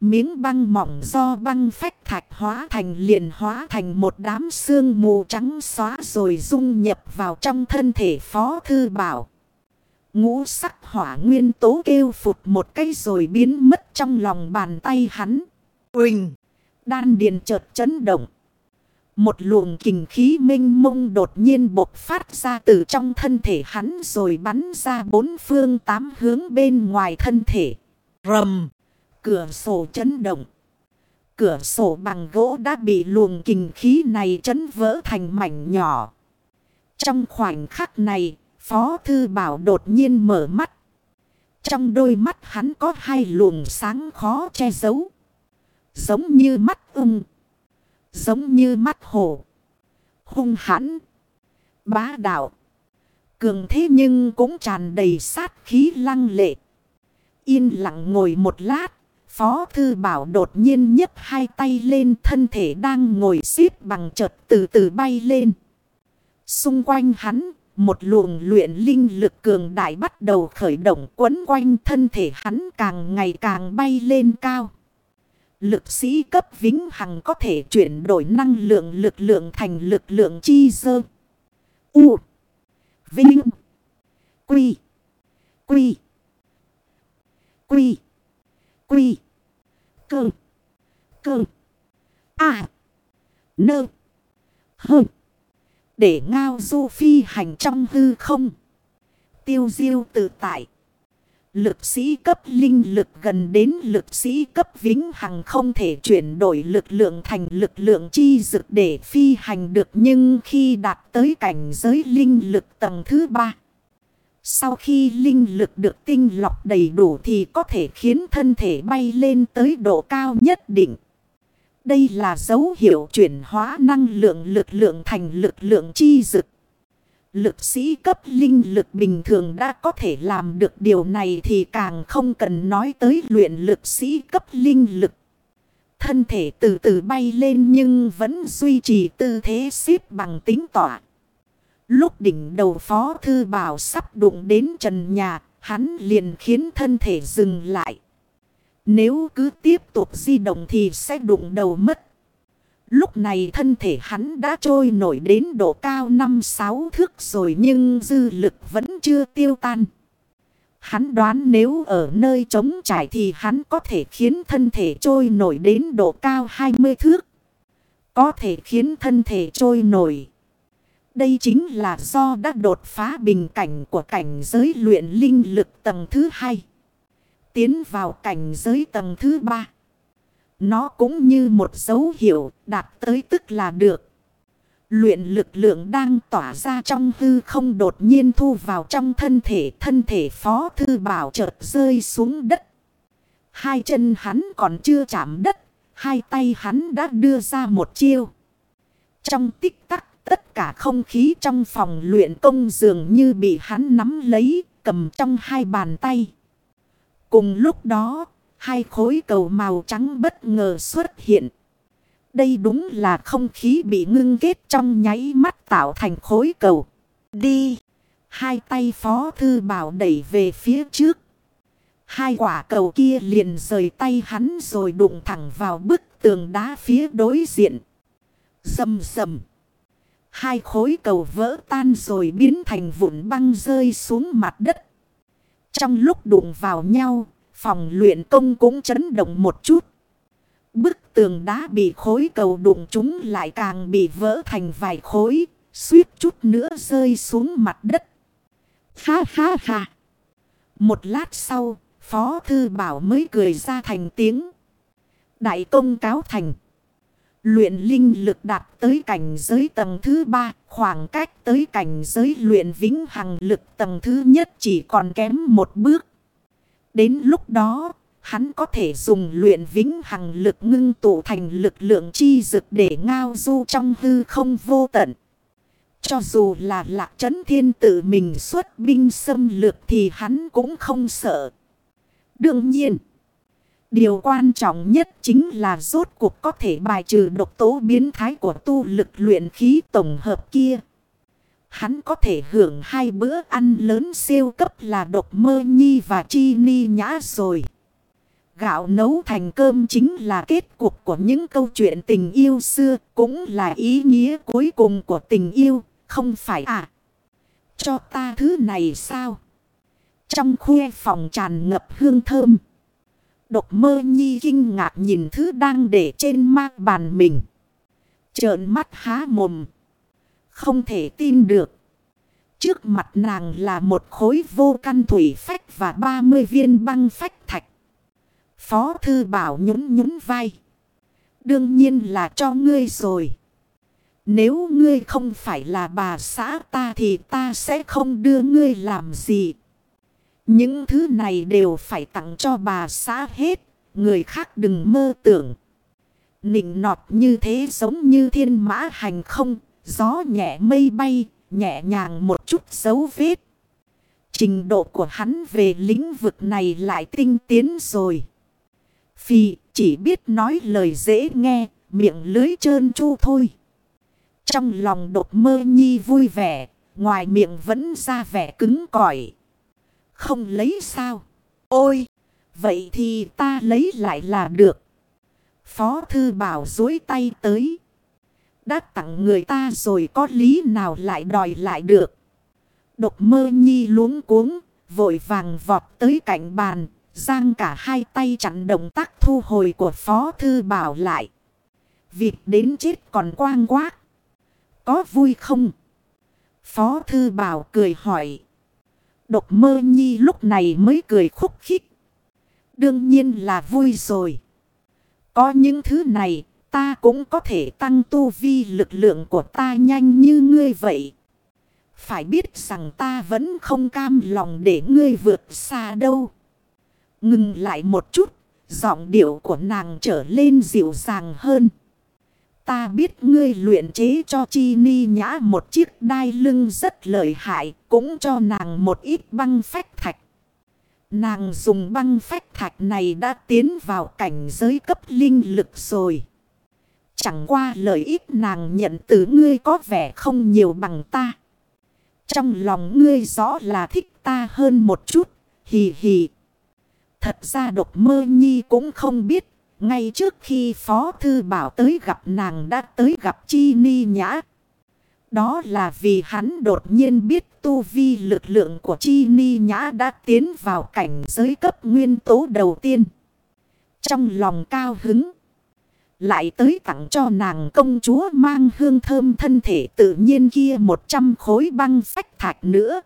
Miếng băng mỏng do băng phách thạch hóa thành liền hóa thành một đám xương mù trắng xóa rồi dung nhập vào trong thân thể phó thư bảo. Ngũ sắc hỏa nguyên tố kêu phụt một cái rồi biến mất trong lòng bàn tay hắn. Quỳnh! Đan điền chợt chấn động. Một luồng kình khí minh mông đột nhiên bộc phát ra từ trong thân thể hắn rồi bắn ra bốn phương tám hướng bên ngoài thân thể. Rầm! Cửa sổ chấn động. Cửa sổ bằng gỗ đã bị luồng kình khí này chấn vỡ thành mảnh nhỏ. Trong khoảnh khắc này, Phó Thư Bảo đột nhiên mở mắt. Trong đôi mắt hắn có hai luồng sáng khó che giấu. Giống như mắt ung. Giống như mắt hổ. Hung hãn. Bá đạo. Cường thế nhưng cũng tràn đầy sát khí lăng lệ. Yên lặng ngồi một lát. Phó thư bảo đột nhiên nhấc hai tay lên thân thể đang ngồi xếp bằng chợt từ từ bay lên. Xung quanh hắn, một luồng luyện linh lực cường đại bắt đầu khởi động quấn quanh thân thể hắn càng ngày càng bay lên cao. Lực sĩ cấp vĩnh hằng có thể chuyển đổi năng lượng lực lượng thành lực lượng chi dơ. U. Vinh. Quy. Quy. Quy. Quy. Cơ. Cơ. À. Nơ. Hơn. Để ngao du phi hành trong hư không. Tiêu diêu tự tại. Lực sĩ cấp linh lực gần đến lực sĩ cấp vĩnh hằng không thể chuyển đổi lực lượng thành lực lượng chi dực để phi hành được nhưng khi đạt tới cảnh giới linh lực tầng thứ ba. Sau khi linh lực được tinh lọc đầy đủ thì có thể khiến thân thể bay lên tới độ cao nhất định. Đây là dấu hiệu chuyển hóa năng lượng lực lượng thành lực lượng chi dực. Lực sĩ cấp linh lực bình thường đã có thể làm được điều này thì càng không cần nói tới luyện lực sĩ cấp linh lực. Thân thể từ từ bay lên nhưng vẫn duy trì tư thế xếp bằng tính tỏa. Lúc đỉnh đầu phó thư bảo sắp đụng đến trần nhà, hắn liền khiến thân thể dừng lại. Nếu cứ tiếp tục di động thì sẽ đụng đầu mất. Lúc này thân thể hắn đã trôi nổi đến độ cao 5-6 thước rồi nhưng dư lực vẫn chưa tiêu tan. Hắn đoán nếu ở nơi trống trải thì hắn có thể khiến thân thể trôi nổi đến độ cao 20 thước. Có thể khiến thân thể trôi nổi. Đây chính là do đã đột phá bình cảnh của cảnh giới luyện linh lực tầng thứ hai. Tiến vào cảnh giới tầng thứ ba. Nó cũng như một dấu hiệu đạt tới tức là được. Luyện lực lượng đang tỏa ra trong hư không đột nhiên thu vào trong thân thể. Thân thể phó thư bảo chợt rơi xuống đất. Hai chân hắn còn chưa chạm đất. Hai tay hắn đã đưa ra một chiêu. Trong tích tắc, tất cả không khí trong phòng luyện công dường như bị hắn nắm lấy, cầm trong hai bàn tay. Cùng lúc đó, Hai khối cầu màu trắng bất ngờ xuất hiện. Đây đúng là không khí bị ngưng kết trong nháy mắt tạo thành khối cầu. Đi! Hai tay phó thư bảo đẩy về phía trước. Hai quả cầu kia liền rời tay hắn rồi đụng thẳng vào bức tường đá phía đối diện. Dầm dầm. Hai khối cầu vỡ tan rồi biến thành vụn băng rơi xuống mặt đất. Trong lúc đụng vào nhau, Phòng luyện công cũng chấn động một chút. Bức tường đá bị khối cầu đụng chúng lại càng bị vỡ thành vài khối, suýt chút nữa rơi xuống mặt đất. Ha ha ha! Một lát sau, Phó Thư Bảo mới cười ra thành tiếng. Đại công cáo thành. Luyện linh lực đạt tới cảnh giới tầng thứ ba, khoảng cách tới cảnh giới luyện vĩnh hằng lực tầng thứ nhất chỉ còn kém một bước. Đến lúc đó, hắn có thể dùng luyện vĩnh hằng lực ngưng tụ thành lực lượng chi dực để ngao du trong hư không vô tận. Cho dù là lạc trấn thiên tự mình xuất binh xâm lược thì hắn cũng không sợ. Đương nhiên, điều quan trọng nhất chính là rốt cuộc có thể bài trừ độc tố biến thái của tu lực luyện khí tổng hợp kia. Hắn có thể hưởng hai bữa ăn lớn siêu cấp là độc mơ nhi và chi ni nhã rồi. Gạo nấu thành cơm chính là kết cục của những câu chuyện tình yêu xưa, cũng là ý nghĩa cuối cùng của tình yêu, không phải à? Cho ta thứ này sao? Trong khuê phòng tràn ngập hương thơm. Độc mơ nhi kinh ngạc nhìn thứ đang để trên mang bàn mình. Trợn mắt há mồm. Không thể tin được. Trước mặt nàng là một khối vô căn thủy phách và 30 viên băng phách thạch. Phó thư bảo nhún nhún vai. Đương nhiên là cho ngươi rồi. Nếu ngươi không phải là bà xã ta thì ta sẽ không đưa ngươi làm gì. Những thứ này đều phải tặng cho bà xã hết. Người khác đừng mơ tưởng. Nịnh nọt như thế giống như thiên mã hành không. Gió nhẹ mây bay, nhẹ nhàng một chút dấu vết. Trình độ của hắn về lĩnh vực này lại tinh tiến rồi. Phi chỉ biết nói lời dễ nghe, miệng lưới trơn chu thôi. Trong lòng đột mơ nhi vui vẻ, ngoài miệng vẫn ra vẻ cứng cỏi. Không lấy sao? Ôi! Vậy thì ta lấy lại là được. Phó thư bảo dối tay tới. Đã tặng người ta rồi có lý nào lại đòi lại được. Độc mơ nhi luống cuống, vội vàng vọt tới cạnh bàn, giang cả hai tay chặn động tác thu hồi của Phó Thư Bảo lại. Việc đến chết còn quang quát. Có vui không? Phó Thư Bảo cười hỏi. Độc mơ nhi lúc này mới cười khúc khích. Đương nhiên là vui rồi. Có những thứ này, ta cũng có thể tăng tu vi lực lượng của ta nhanh như ngươi vậy. Phải biết rằng ta vẫn không cam lòng để ngươi vượt xa đâu. Ngừng lại một chút, giọng điệu của nàng trở lên dịu dàng hơn. Ta biết ngươi luyện chế cho Chi Ni Nhã một chiếc đai lưng rất lợi hại, cũng cho nàng một ít băng phách thạch. Nàng dùng băng phách thạch này đã tiến vào cảnh giới cấp linh lực rồi. Chẳng qua lợi ích nàng nhận từ ngươi có vẻ không nhiều bằng ta. Trong lòng ngươi rõ là thích ta hơn một chút, hì hì. Thật ra độc mơ nhi cũng không biết. Ngay trước khi Phó Thư Bảo tới gặp nàng đã tới gặp Chi Ni Nhã. Đó là vì hắn đột nhiên biết tu vi lực lượng của Chi Ni Nhã đã tiến vào cảnh giới cấp nguyên tố đầu tiên. Trong lòng cao hứng. Lại tới tặng cho nàng công chúa mang hương thơm thân thể tự nhiên kia 100 khối băng phách thạch nữa.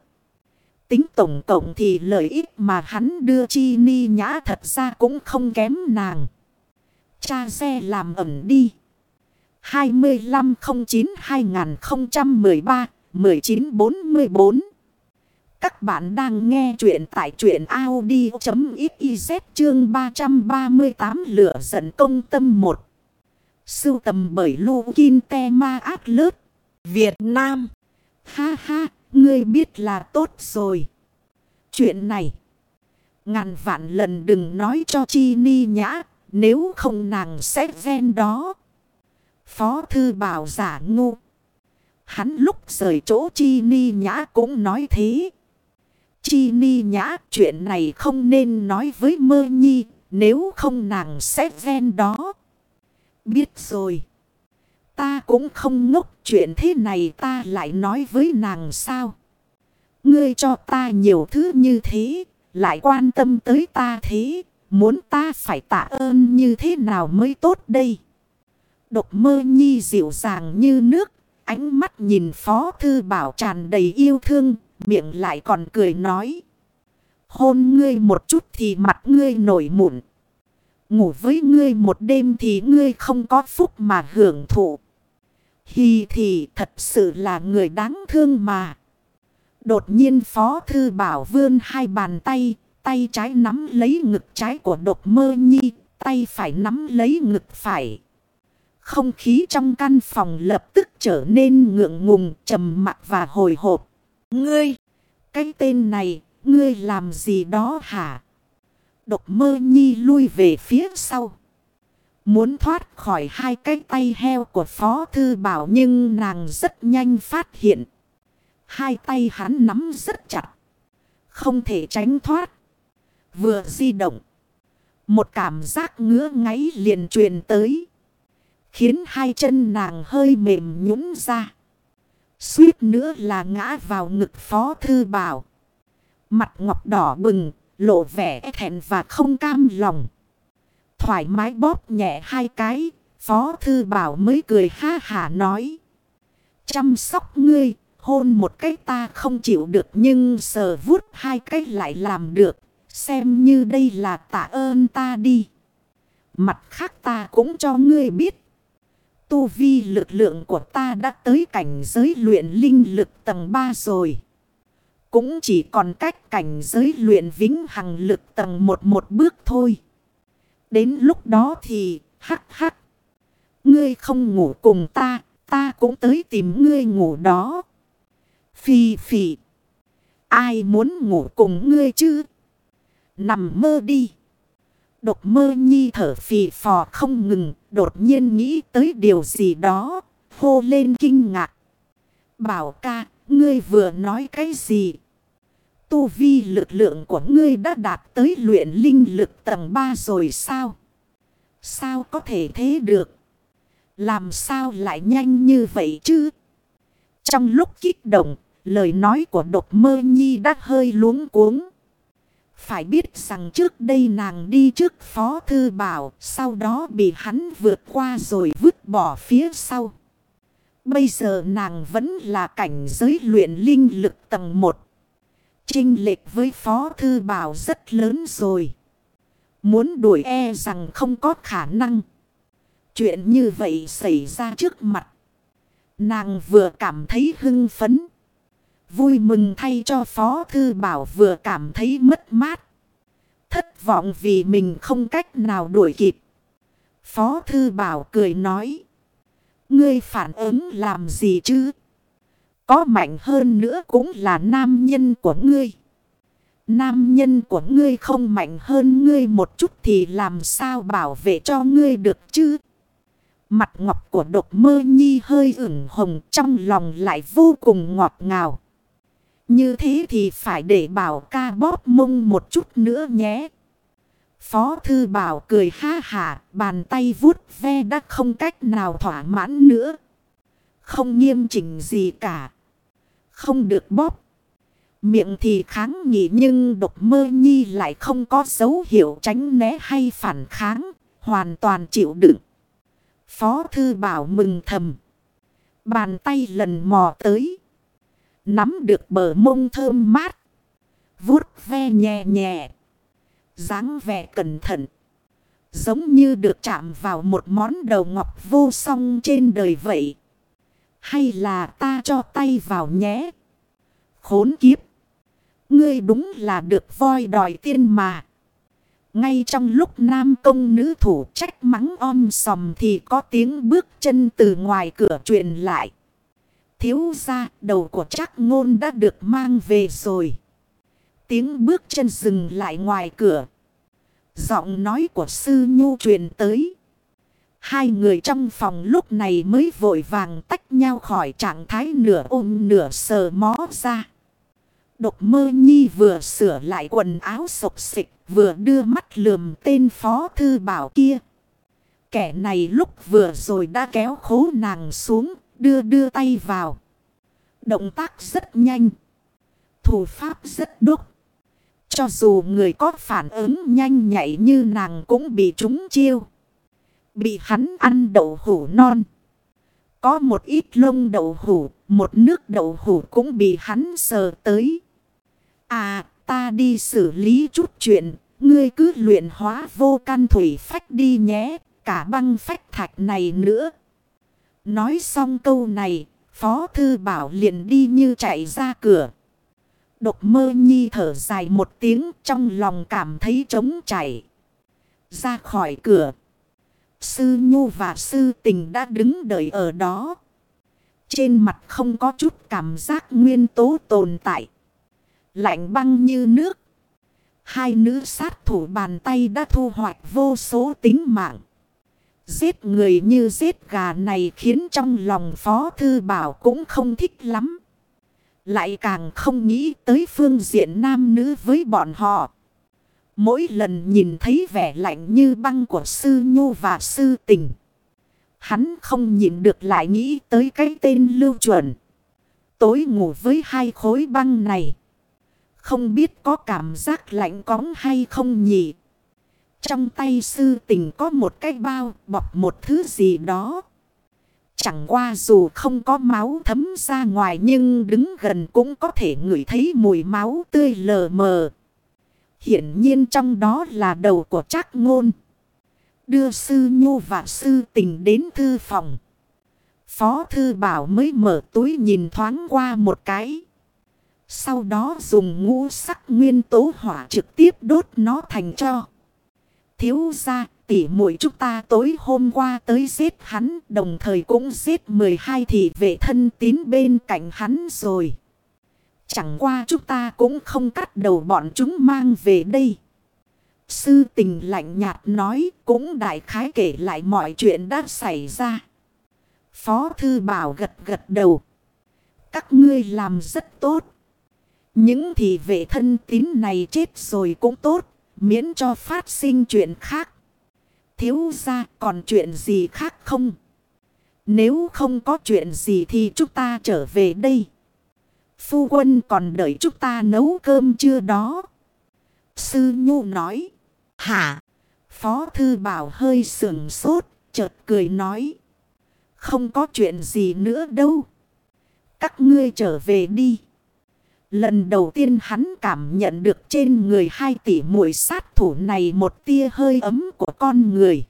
Tính tổng cộng thì lợi ích mà hắn đưa chi ni nhã thật ra cũng không kém nàng. Cha xe làm ẩm đi. 2509-2013-1944 Các bạn đang nghe chuyện tại chuyện Audi.xyz chương 338 lửa giận công tâm 1. Sưu tầm bởi Lô Kinh Te Ma Át Lớt. Việt Nam. Ha ha, ngươi biết là tốt rồi. Chuyện này. Ngàn vạn lần đừng nói cho Chi Ni Nhã. Nếu không nàng sẽ ven đó. Phó thư bảo giả ngu. Hắn lúc rời chỗ Chi Ni Nhã cũng nói thế. Chi Ni Nhã chuyện này không nên nói với mơ nhi. Nếu không nàng sẽ ven đó. Biết rồi. Ta cũng không ngốc chuyện thế này ta lại nói với nàng sao. Ngươi cho ta nhiều thứ như thế, lại quan tâm tới ta thế, muốn ta phải tạ ơn như thế nào mới tốt đây. Độc mơ nhi dịu dàng như nước, ánh mắt nhìn phó thư bảo tràn đầy yêu thương, miệng lại còn cười nói. Hôn ngươi một chút thì mặt ngươi nổi mụn. Ngủ với ngươi một đêm thì ngươi không có phúc mà hưởng thụ. Hi thì thật sự là người đáng thương mà. Đột nhiên Phó Thư Bảo vươn hai bàn tay, tay trái nắm lấy ngực trái của độc mơ nhi, tay phải nắm lấy ngực phải. Không khí trong căn phòng lập tức trở nên ngượng ngùng, trầm mặc và hồi hộp. Ngươi, cái tên này, ngươi làm gì đó hả? Độc mơ nhi lui về phía sau. Muốn thoát khỏi hai cái tay heo của Phó Thư Bảo nhưng nàng rất nhanh phát hiện. Hai tay hắn nắm rất chặt. Không thể tránh thoát. Vừa di động. Một cảm giác ngứa ngáy liền truyền tới. Khiến hai chân nàng hơi mềm nhũng ra. Suýt nữa là ngã vào ngực Phó Thư Bảo. Mặt ngọc đỏ bừng, lộ vẻ thẹn và không cam lòng. Thoải mái bóp nhẹ hai cái, Phó Thư Bảo mới cười ha hả nói. Chăm sóc ngươi, hôn một cái ta không chịu được nhưng sờ vuốt hai cái lại làm được. Xem như đây là tạ ơn ta đi. Mặt khác ta cũng cho ngươi biết. Tu vi lực lượng của ta đã tới cảnh giới luyện linh lực tầng 3 rồi. Cũng chỉ còn cách cảnh giới luyện vĩnh hằng lực tầng một một bước thôi. Đến lúc đó thì hắc hắc. Ngươi không ngủ cùng ta, ta cũng tới tìm ngươi ngủ đó. Phi phi Ai muốn ngủ cùng ngươi chứ? Nằm mơ đi. Độc mơ nhi thở phì phò không ngừng. Đột nhiên nghĩ tới điều gì đó. Hô lên kinh ngạc. Bảo ca, ngươi vừa nói cái gì? Tu vi lực lượng của ngươi đã đạt tới luyện linh lực tầng 3 rồi sao? Sao có thể thế được? Làm sao lại nhanh như vậy chứ? Trong lúc kích động, lời nói của độc mơ nhi đã hơi luống cuống. Phải biết rằng trước đây nàng đi trước phó thư bảo, sau đó bị hắn vượt qua rồi vứt bỏ phía sau. Bây giờ nàng vẫn là cảnh giới luyện linh lực tầng 1. Trinh lệch với phó thư bảo rất lớn rồi. Muốn đuổi e rằng không có khả năng. Chuyện như vậy xảy ra trước mặt. Nàng vừa cảm thấy hưng phấn. Vui mừng thay cho Phó Thư Bảo vừa cảm thấy mất mát. Thất vọng vì mình không cách nào đuổi kịp. Phó Thư Bảo cười nói. Ngươi phản ứng làm gì chứ? Có mạnh hơn nữa cũng là nam nhân của ngươi. Nam nhân của ngươi không mạnh hơn ngươi một chút thì làm sao bảo vệ cho ngươi được chứ? Mặt ngọc của độc mơ nhi hơi ửng hồng, trong lòng lại vô cùng ngọt ngào. Như thế thì phải để bảo ca bóp mông một chút nữa nhé. Phó thư bảo cười ha hả, bàn tay vuốt ve đã không cách nào thỏa mãn nữa. Không nghiêm chỉnh gì cả. Không được bóp. Miệng thì kháng nghị nhưng độc mơ nhi lại không có dấu hiệu tránh né hay phản kháng. Hoàn toàn chịu đựng. Phó thư bảo mừng thầm. Bàn tay lần mò tới. Nắm được bờ mông thơm mát. Vuốt ve nhẹ nhẹ. dáng vẻ cẩn thận. Giống như được chạm vào một món đầu ngọc vô song trên đời vậy. Hay là ta cho tay vào nhé. Khốn kiếp. Ngươi đúng là được voi đòi tiên mà. Ngay trong lúc nam công nữ thủ trách mắng om sòm thì có tiếng bước chân từ ngoài cửa truyền lại. Thiếu ra đầu của chắc ngôn đã được mang về rồi. Tiếng bước chân dừng lại ngoài cửa. Giọng nói của sư nhu truyền tới. Hai người trong phòng lúc này mới vội vàng tách nhau khỏi trạng thái nửa ôm nửa sờ mó ra. Độc mơ nhi vừa sửa lại quần áo sộc xịch, vừa đưa mắt lườm tên phó thư bảo kia. Kẻ này lúc vừa rồi đã kéo khố nàng xuống đưa đưa tay vào. Động tác rất nhanh. Thủ pháp rất đúc. Cho dù người có phản ứng nhanh nhạy như nàng cũng bị trúng chiêu. Bị hắn ăn đậu hủ non. Có một ít lông đậu hủ, một nước đậu hủ cũng bị hắn sờ tới. À, ta đi xử lý chút chuyện, ngươi cứ luyện hóa vô căn thủy phách đi nhé, cả băng phách thạch này nữa. Nói xong câu này, Phó Thư Bảo liền đi như chạy ra cửa. Độc mơ nhi thở dài một tiếng trong lòng cảm thấy trống chảy. Ra khỏi cửa. Sư Nhu và Sư Tình đã đứng đợi ở đó. Trên mặt không có chút cảm giác nguyên tố tồn tại. Lạnh băng như nước. Hai nữ sát thủ bàn tay đã thu hoạch vô số tính mạng. Giết người như giết gà này khiến trong lòng Phó Thư Bảo cũng không thích lắm. Lại càng không nghĩ tới phương diện nam nữ với bọn họ. Mỗi lần nhìn thấy vẻ lạnh như băng của sư nhu và sư tình. Hắn không nhìn được lại nghĩ tới cái tên lưu chuẩn. Tối ngủ với hai khối băng này. Không biết có cảm giác lạnh cóng hay không nhỉ? Trong tay sư tình có một cái bao, bọc một thứ gì đó. Chẳng qua dù không có máu thấm ra ngoài nhưng đứng gần cũng có thể ngửi thấy mùi máu tươi lờ mờ. Hiển nhiên trong đó là đầu của trác ngôn. Đưa sư nhu và sư tình đến thư phòng. Phó thư bảo mới mở túi nhìn thoáng qua một cái. Sau đó dùng ngũ sắc nguyên tố hỏa trực tiếp đốt nó thành cho. Thiếu ra tỉ muội chúng ta tối hôm qua tới giết hắn, đồng thời cũng giết 12 thị vệ thân tín bên cạnh hắn rồi. Chẳng qua chúng ta cũng không cắt đầu bọn chúng mang về đây. Sư tình lạnh nhạt nói, cũng đại khái kể lại mọi chuyện đã xảy ra. Phó thư bảo gật gật đầu. Các ngươi làm rất tốt. Những thị vệ thân tín này chết rồi cũng tốt. Miễn cho phát sinh chuyện khác. Thiếu ra còn chuyện gì khác không? Nếu không có chuyện gì thì chúng ta trở về đây. Phu quân còn đợi chúng ta nấu cơm chưa đó? Sư Nhu nói. Hả? Phó Thư Bảo hơi sườn sốt, chợt cười nói. Không có chuyện gì nữa đâu. Các ngươi trở về đi. Lần đầu tiên hắn cảm nhận được trên người hai tỷ muội sát thủ này một tia hơi ấm của con người.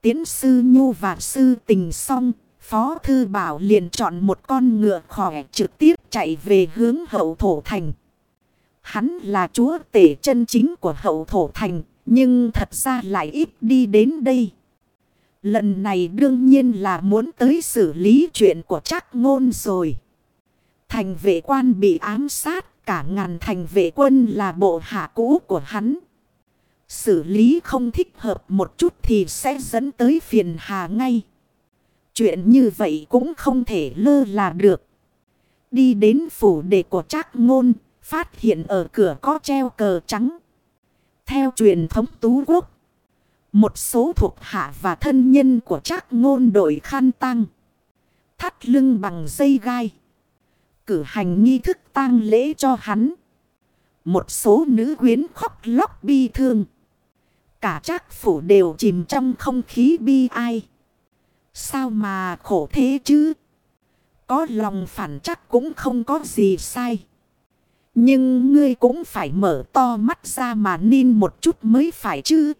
Tiến sư Nhu và sư tình xong, Phó Thư Bảo liền chọn một con ngựa khỏe trực tiếp chạy về hướng hậu thổ thành. Hắn là chúa tể chân chính của hậu thổ thành, nhưng thật ra lại ít đi đến đây. Lần này đương nhiên là muốn tới xử lý chuyện của chắc ngôn rồi. Thành vệ quan bị ám sát, cả ngàn thành vệ quân là bộ hạ cũ của hắn. Xử lý không thích hợp một chút thì sẽ dẫn tới phiền hà ngay. Chuyện như vậy cũng không thể lơ là được. Đi đến phủ đệ của trác ngôn, phát hiện ở cửa có treo cờ trắng. Theo truyền thống tú quốc, một số thuộc hạ và thân nhân của trác ngôn đội khăn tăng. Thắt lưng bằng dây gai. Cử hành nghi thức tang lễ cho hắn. Một số nữ quyến khóc lóc bi thương. Cả trác phủ đều chìm trong không khí bi ai. Sao mà khổ thế chứ? Có lòng phản chắc cũng không có gì sai. Nhưng ngươi cũng phải mở to mắt ra mà nín một chút mới phải chứ.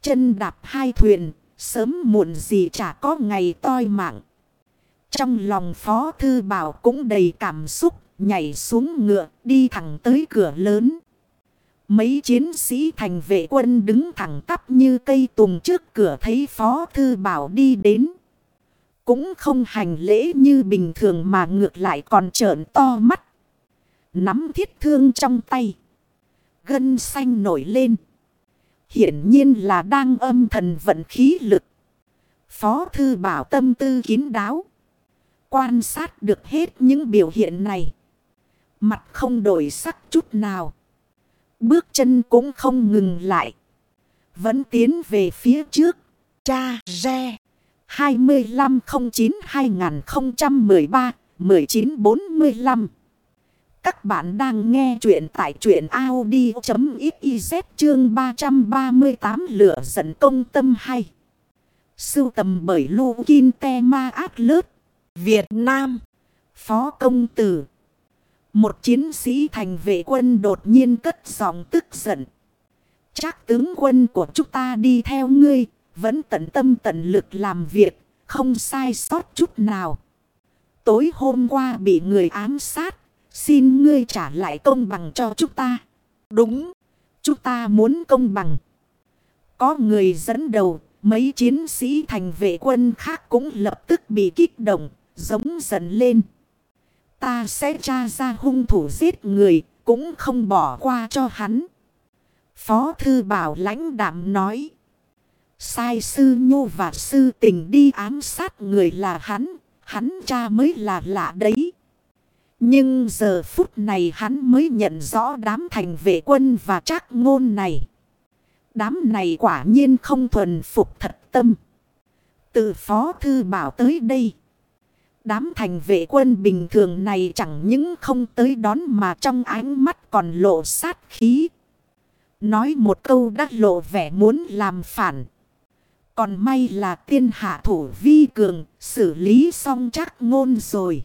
Chân đạp hai thuyền, sớm muộn gì chả có ngày toi mạng. Trong lòng Phó Thư Bảo cũng đầy cảm xúc, nhảy xuống ngựa, đi thẳng tới cửa lớn. Mấy chiến sĩ thành vệ quân đứng thẳng tắp như cây tùng trước cửa thấy Phó Thư Bảo đi đến. Cũng không hành lễ như bình thường mà ngược lại còn trợn to mắt. Nắm thiết thương trong tay. Gân xanh nổi lên. Hiển nhiên là đang âm thần vận khí lực. Phó Thư Bảo tâm tư kín đáo. Quan sát được hết những biểu hiện này. Mặt không đổi sắc chút nào. Bước chân cũng không ngừng lại. Vẫn tiến về phía trước. Cha Re 2509-2013-1945 Các bạn đang nghe chuyện tại truyện Audi.xyz chương 338 lửa giận công tâm hay. Sưu tầm bởi lu Kinh Te Ma Át Việt Nam. Phó Công Tử. Một chiến sĩ thành vệ quân đột nhiên cất giọng tức giận. Chắc tướng quân của chúng ta đi theo ngươi, vẫn tận tâm tận lực làm việc, không sai sót chút nào. Tối hôm qua bị người ám sát, xin ngươi trả lại công bằng cho chúng ta. Đúng, chúng ta muốn công bằng. Có người dẫn đầu, mấy chiến sĩ thành vệ quân khác cũng lập tức bị kích động, giống dần lên. Ta sẽ tra ra hung thủ giết người, cũng không bỏ qua cho hắn. Phó thư bảo lãnh đạm nói. Sai sư nhu và sư tình đi ám sát người là hắn, hắn cha mới là lạ đấy. Nhưng giờ phút này hắn mới nhận rõ đám thành vệ quân và trác ngôn này. Đám này quả nhiên không thuần phục thật tâm. Từ phó thư bảo tới đây. Đám thành vệ quân bình thường này chẳng những không tới đón mà trong ánh mắt còn lộ sát khí. Nói một câu đã lộ vẻ muốn làm phản. Còn may là tiên hạ thủ vi cường, xử lý xong chắc ngôn rồi.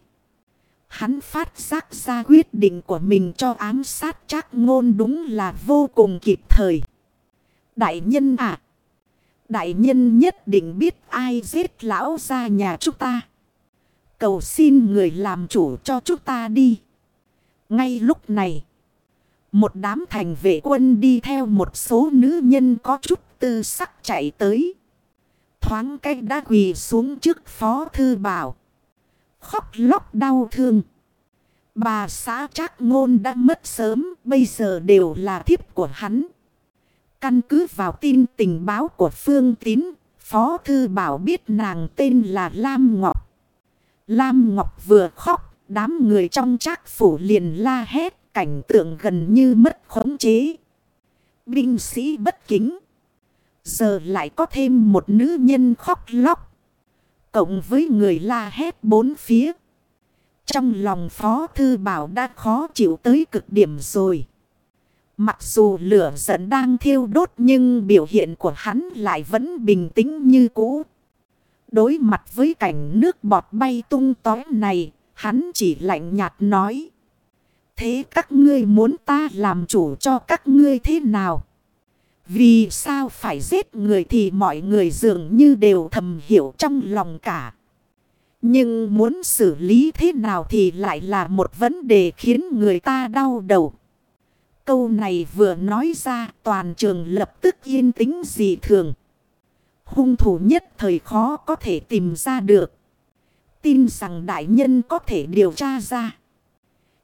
Hắn phát giác ra quyết định của mình cho ám sát chắc ngôn đúng là vô cùng kịp thời. Đại nhân à! Đại nhân nhất định biết ai giết lão ra nhà chúng ta. Cầu xin người làm chủ cho chúng ta đi. Ngay lúc này. Một đám thành vệ quân đi theo một số nữ nhân có chút tư sắc chạy tới. Thoáng cách đã quỳ xuống trước phó thư bảo. Khóc lóc đau thương. Bà xã trác ngôn đã mất sớm, bây giờ đều là thiếp của hắn. Căn cứ vào tin tình báo của Phương Tín, Phó Thư Bảo biết nàng tên là Lam Ngọc. Lam Ngọc vừa khóc, đám người trong trác phủ liền la hét, cảnh tượng gần như mất khống chế. Binh sĩ bất kính. Giờ lại có thêm một nữ nhân khóc lóc. Cộng với người la hét bốn phía. Trong lòng Phó Thư Bảo đã khó chịu tới cực điểm rồi. Mặc dù lửa giận đang thiêu đốt nhưng biểu hiện của hắn lại vẫn bình tĩnh như cũ. Đối mặt với cảnh nước bọt bay tung tói này, hắn chỉ lạnh nhạt nói. Thế các ngươi muốn ta làm chủ cho các ngươi thế nào? Vì sao phải giết người thì mọi người dường như đều thầm hiểu trong lòng cả. Nhưng muốn xử lý thế nào thì lại là một vấn đề khiến người ta đau đầu. Câu này vừa nói ra toàn trường lập tức yên tĩnh dị thường. Hung thủ nhất thời khó có thể tìm ra được. Tin rằng đại nhân có thể điều tra ra.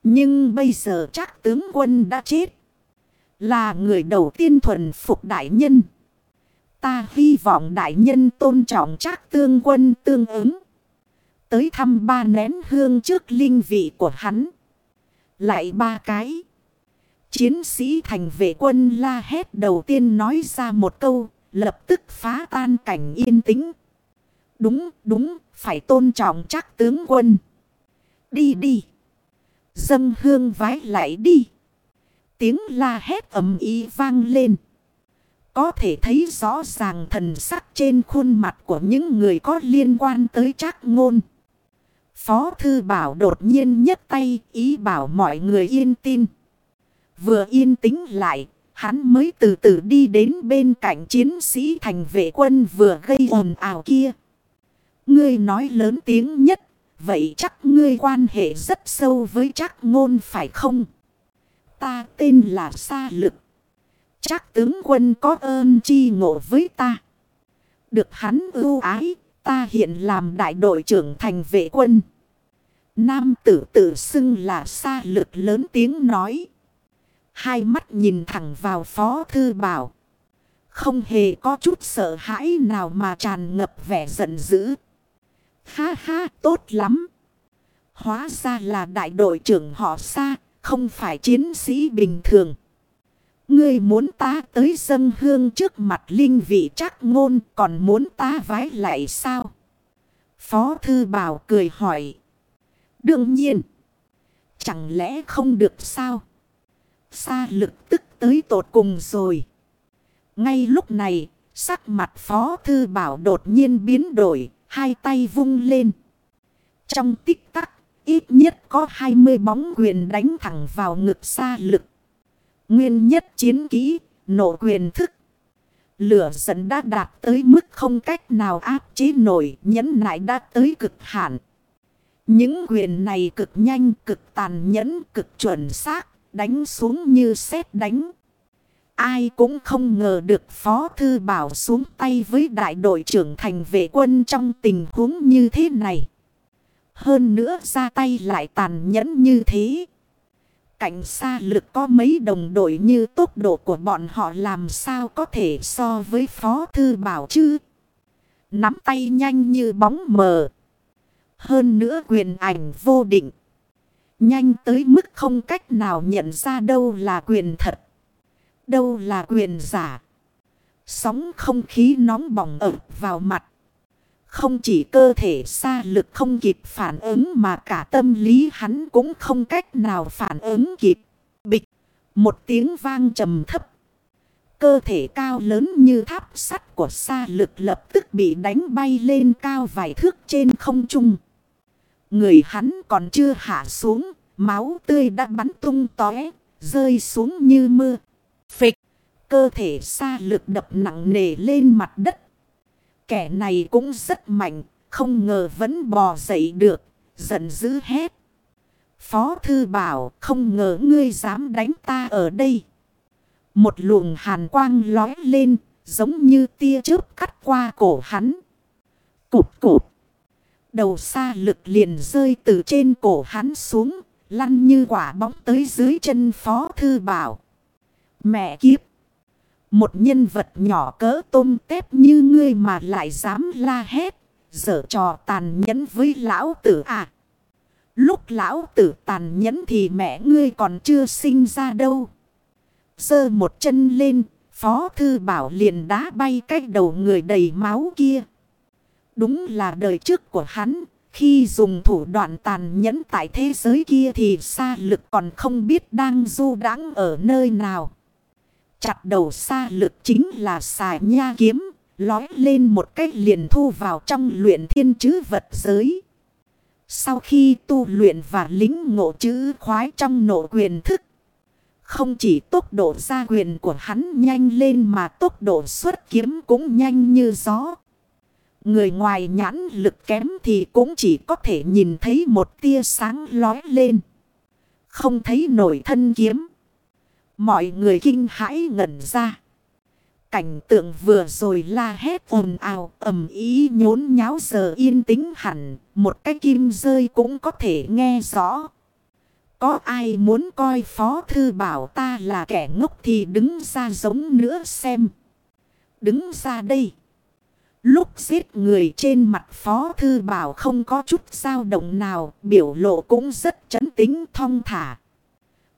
Nhưng bây giờ chắc tướng quân đã chết. Là người đầu tiên thuần phục đại nhân. Ta hy vọng đại nhân tôn trọng chắc tương quân tương ứng. Tới thăm ba nén hương trước linh vị của hắn. Lại ba cái. Chiến sĩ thành vệ quân la hét đầu tiên nói ra một câu. Lập tức phá tan cảnh yên tĩnh. Đúng, đúng, phải tôn trọng chắc tướng quân. Đi đi. Dâng hương vái lại đi. Tiếng la hét ầm ý vang lên. Có thể thấy rõ ràng thần sắc trên khuôn mặt của những người có liên quan tới trác ngôn. Phó thư bảo đột nhiên nhấc tay ý bảo mọi người yên tin. Vừa yên tĩnh lại, hắn mới từ từ đi đến bên cạnh chiến sĩ thành vệ quân vừa gây ồn ào kia. Ngươi nói lớn tiếng nhất, vậy chắc ngươi quan hệ rất sâu với chắc ngôn phải không? Ta tên là Sa Lực. Chắc tướng quân có ơn chi ngộ với ta. Được hắn ưu ái, ta hiện làm đại đội trưởng thành vệ quân. Nam tử tự xưng là Sa Lực lớn tiếng nói. Hai mắt nhìn thẳng vào Phó Thư Bảo. Không hề có chút sợ hãi nào mà tràn ngập vẻ giận dữ. Ha ha, tốt lắm. Hóa ra là đại đội trưởng họ Sa, không phải chiến sĩ bình thường. Ngươi muốn ta tới dân hương trước mặt linh vị chắc ngôn còn muốn ta vái lại sao? Phó Thư Bảo cười hỏi. Đương nhiên. Chẳng lẽ không được sao? Sa lực tức tới tột cùng rồi. Ngay lúc này, sắc mặt Phó Thư Bảo đột nhiên biến đổi, hai tay vung lên. Trong tích tắc, ít nhất có 20 bóng quyền đánh thẳng vào ngực xa lực. Nguyên nhất chiến kỹ, nổ quyền thức. Lửa giận đã đạt tới mức không cách nào áp chế nổi, nhẫn nại đã tới cực hạn. Những quyền này cực nhanh, cực tàn nhẫn, cực chuẩn xác, đánh xuống như sét đánh. Ai cũng không ngờ được Phó Thư Bảo xuống tay với đại đội trưởng thành vệ quân trong tình huống như thế này. Hơn nữa ra tay lại tàn nhẫn như thế. Cảnh xa lực có mấy đồng đội như tốc độ của bọn họ làm sao có thể so với Phó Thư Bảo chứ. Nắm tay nhanh như bóng mờ. Hơn nữa quyền ảnh vô định. Nhanh tới mức không cách nào nhận ra đâu là quyền thật. Đâu là quyền giả. Sóng không khí nóng bỏng ập vào mặt. Không chỉ cơ thể xa lực không kịp phản ứng mà cả tâm lý hắn cũng không cách nào phản ứng kịp. Bịch, một tiếng vang trầm thấp. Cơ thể cao lớn như tháp sắt của xa lực lập tức bị đánh bay lên cao vài thước trên không trung. Người hắn còn chưa hạ xuống, máu tươi đã bắn tung tóe, rơi xuống như mưa. Phịch, cơ thể xa lực đập nặng nề lên mặt đất. Kẻ này cũng rất mạnh, không ngờ vẫn bò dậy được, giận dữ hét. Phó thư bảo không ngờ ngươi dám đánh ta ở đây. Một luồng hàn quang lói lên, giống như tia chớp cắt qua cổ hắn. Cụp cụp. Đầu xa lực liền rơi từ trên cổ hắn xuống, lăn như quả bóng tới dưới chân Phó Thư Bảo. Mẹ kiếp! Một nhân vật nhỏ cỡ tôm tép như ngươi mà lại dám la hét, dở trò tàn nhẫn với lão tử à. Lúc lão tử tàn nhẫn thì mẹ ngươi còn chưa sinh ra đâu. Sơ một chân lên, Phó Thư Bảo liền đá bay cái đầu người đầy máu kia. Đúng là đời trước của hắn, khi dùng thủ đoạn tàn nhẫn tại thế giới kia thì xa lực còn không biết đang du đãng ở nơi nào. Chặt đầu xa lực chính là xài nha kiếm, lói lên một cách liền thu vào trong luyện thiên chữ vật giới. Sau khi tu luyện và lính ngộ chữ khoái trong nộ quyền thức, không chỉ tốc độ gia quyền của hắn nhanh lên mà tốc độ xuất kiếm cũng nhanh như gió. Người ngoài nhãn lực kém thì cũng chỉ có thể nhìn thấy một tia sáng lói lên. Không thấy nổi thân kiếm. Mọi người kinh hãi ngẩn ra. Cảnh tượng vừa rồi la hét ồn ào, ầm ý nhốn nháo giờ yên tĩnh hẳn. Một cái kim rơi cũng có thể nghe rõ. Có ai muốn coi phó thư bảo ta là kẻ ngốc thì đứng ra giống nữa xem. Đứng ra đây. Lúc giết người trên mặt phó thư bảo không có chút dao động nào, biểu lộ cũng rất chấn tính thong thả.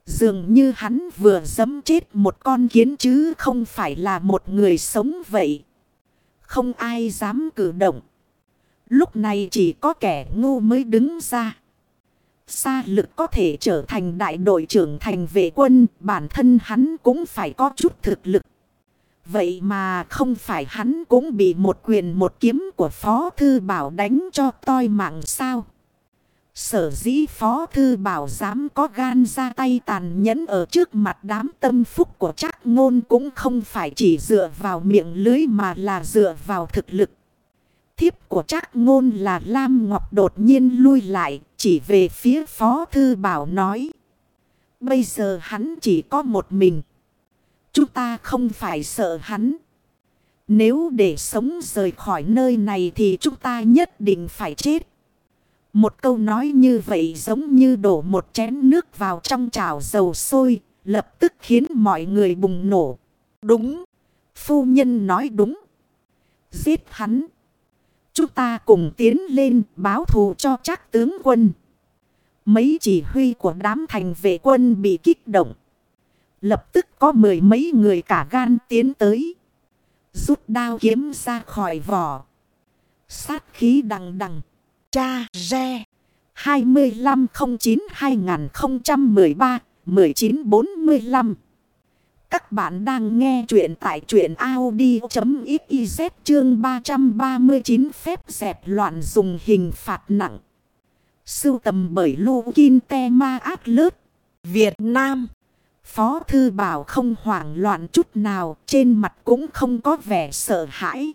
Dường như hắn vừa dấm chết một con kiến chứ không phải là một người sống vậy. Không ai dám cử động. Lúc này chỉ có kẻ ngu mới đứng ra. Sa lực có thể trở thành đại đội trưởng thành vệ quân, bản thân hắn cũng phải có chút thực lực. Vậy mà không phải hắn cũng bị một quyền một kiếm của Phó Thư Bảo đánh cho toi mạng sao? Sở dĩ Phó Thư Bảo dám có gan ra tay tàn nhẫn ở trước mặt đám tâm phúc của chắc ngôn cũng không phải chỉ dựa vào miệng lưới mà là dựa vào thực lực. Thiếp của chắc ngôn là Lam Ngọc đột nhiên lui lại, chỉ về phía Phó Thư Bảo nói. Bây giờ hắn chỉ có một mình. Chúng ta không phải sợ hắn. Nếu để sống rời khỏi nơi này thì chúng ta nhất định phải chết. Một câu nói như vậy giống như đổ một chén nước vào trong chảo dầu sôi, lập tức khiến mọi người bùng nổ. Đúng, phu nhân nói đúng. Giết hắn. Chúng ta cùng tiến lên báo thù cho chắc tướng quân. Mấy chỉ huy của đám thành vệ quân bị kích động. Lập tức có mười mấy người cả gan tiến tới. Rút đao kiếm ra khỏi vỏ. Sát khí đằng đằng. Cha Re 2509-2013-1945 Các bạn đang nghe chuyện tại chuyện Audi.xyz chương 339 phép dẹp loạn dùng hình phạt nặng. Sưu tầm bởi Lô Kinh Te Ma Át Việt Nam. Phó Thư Bảo không hoảng loạn chút nào, trên mặt cũng không có vẻ sợ hãi.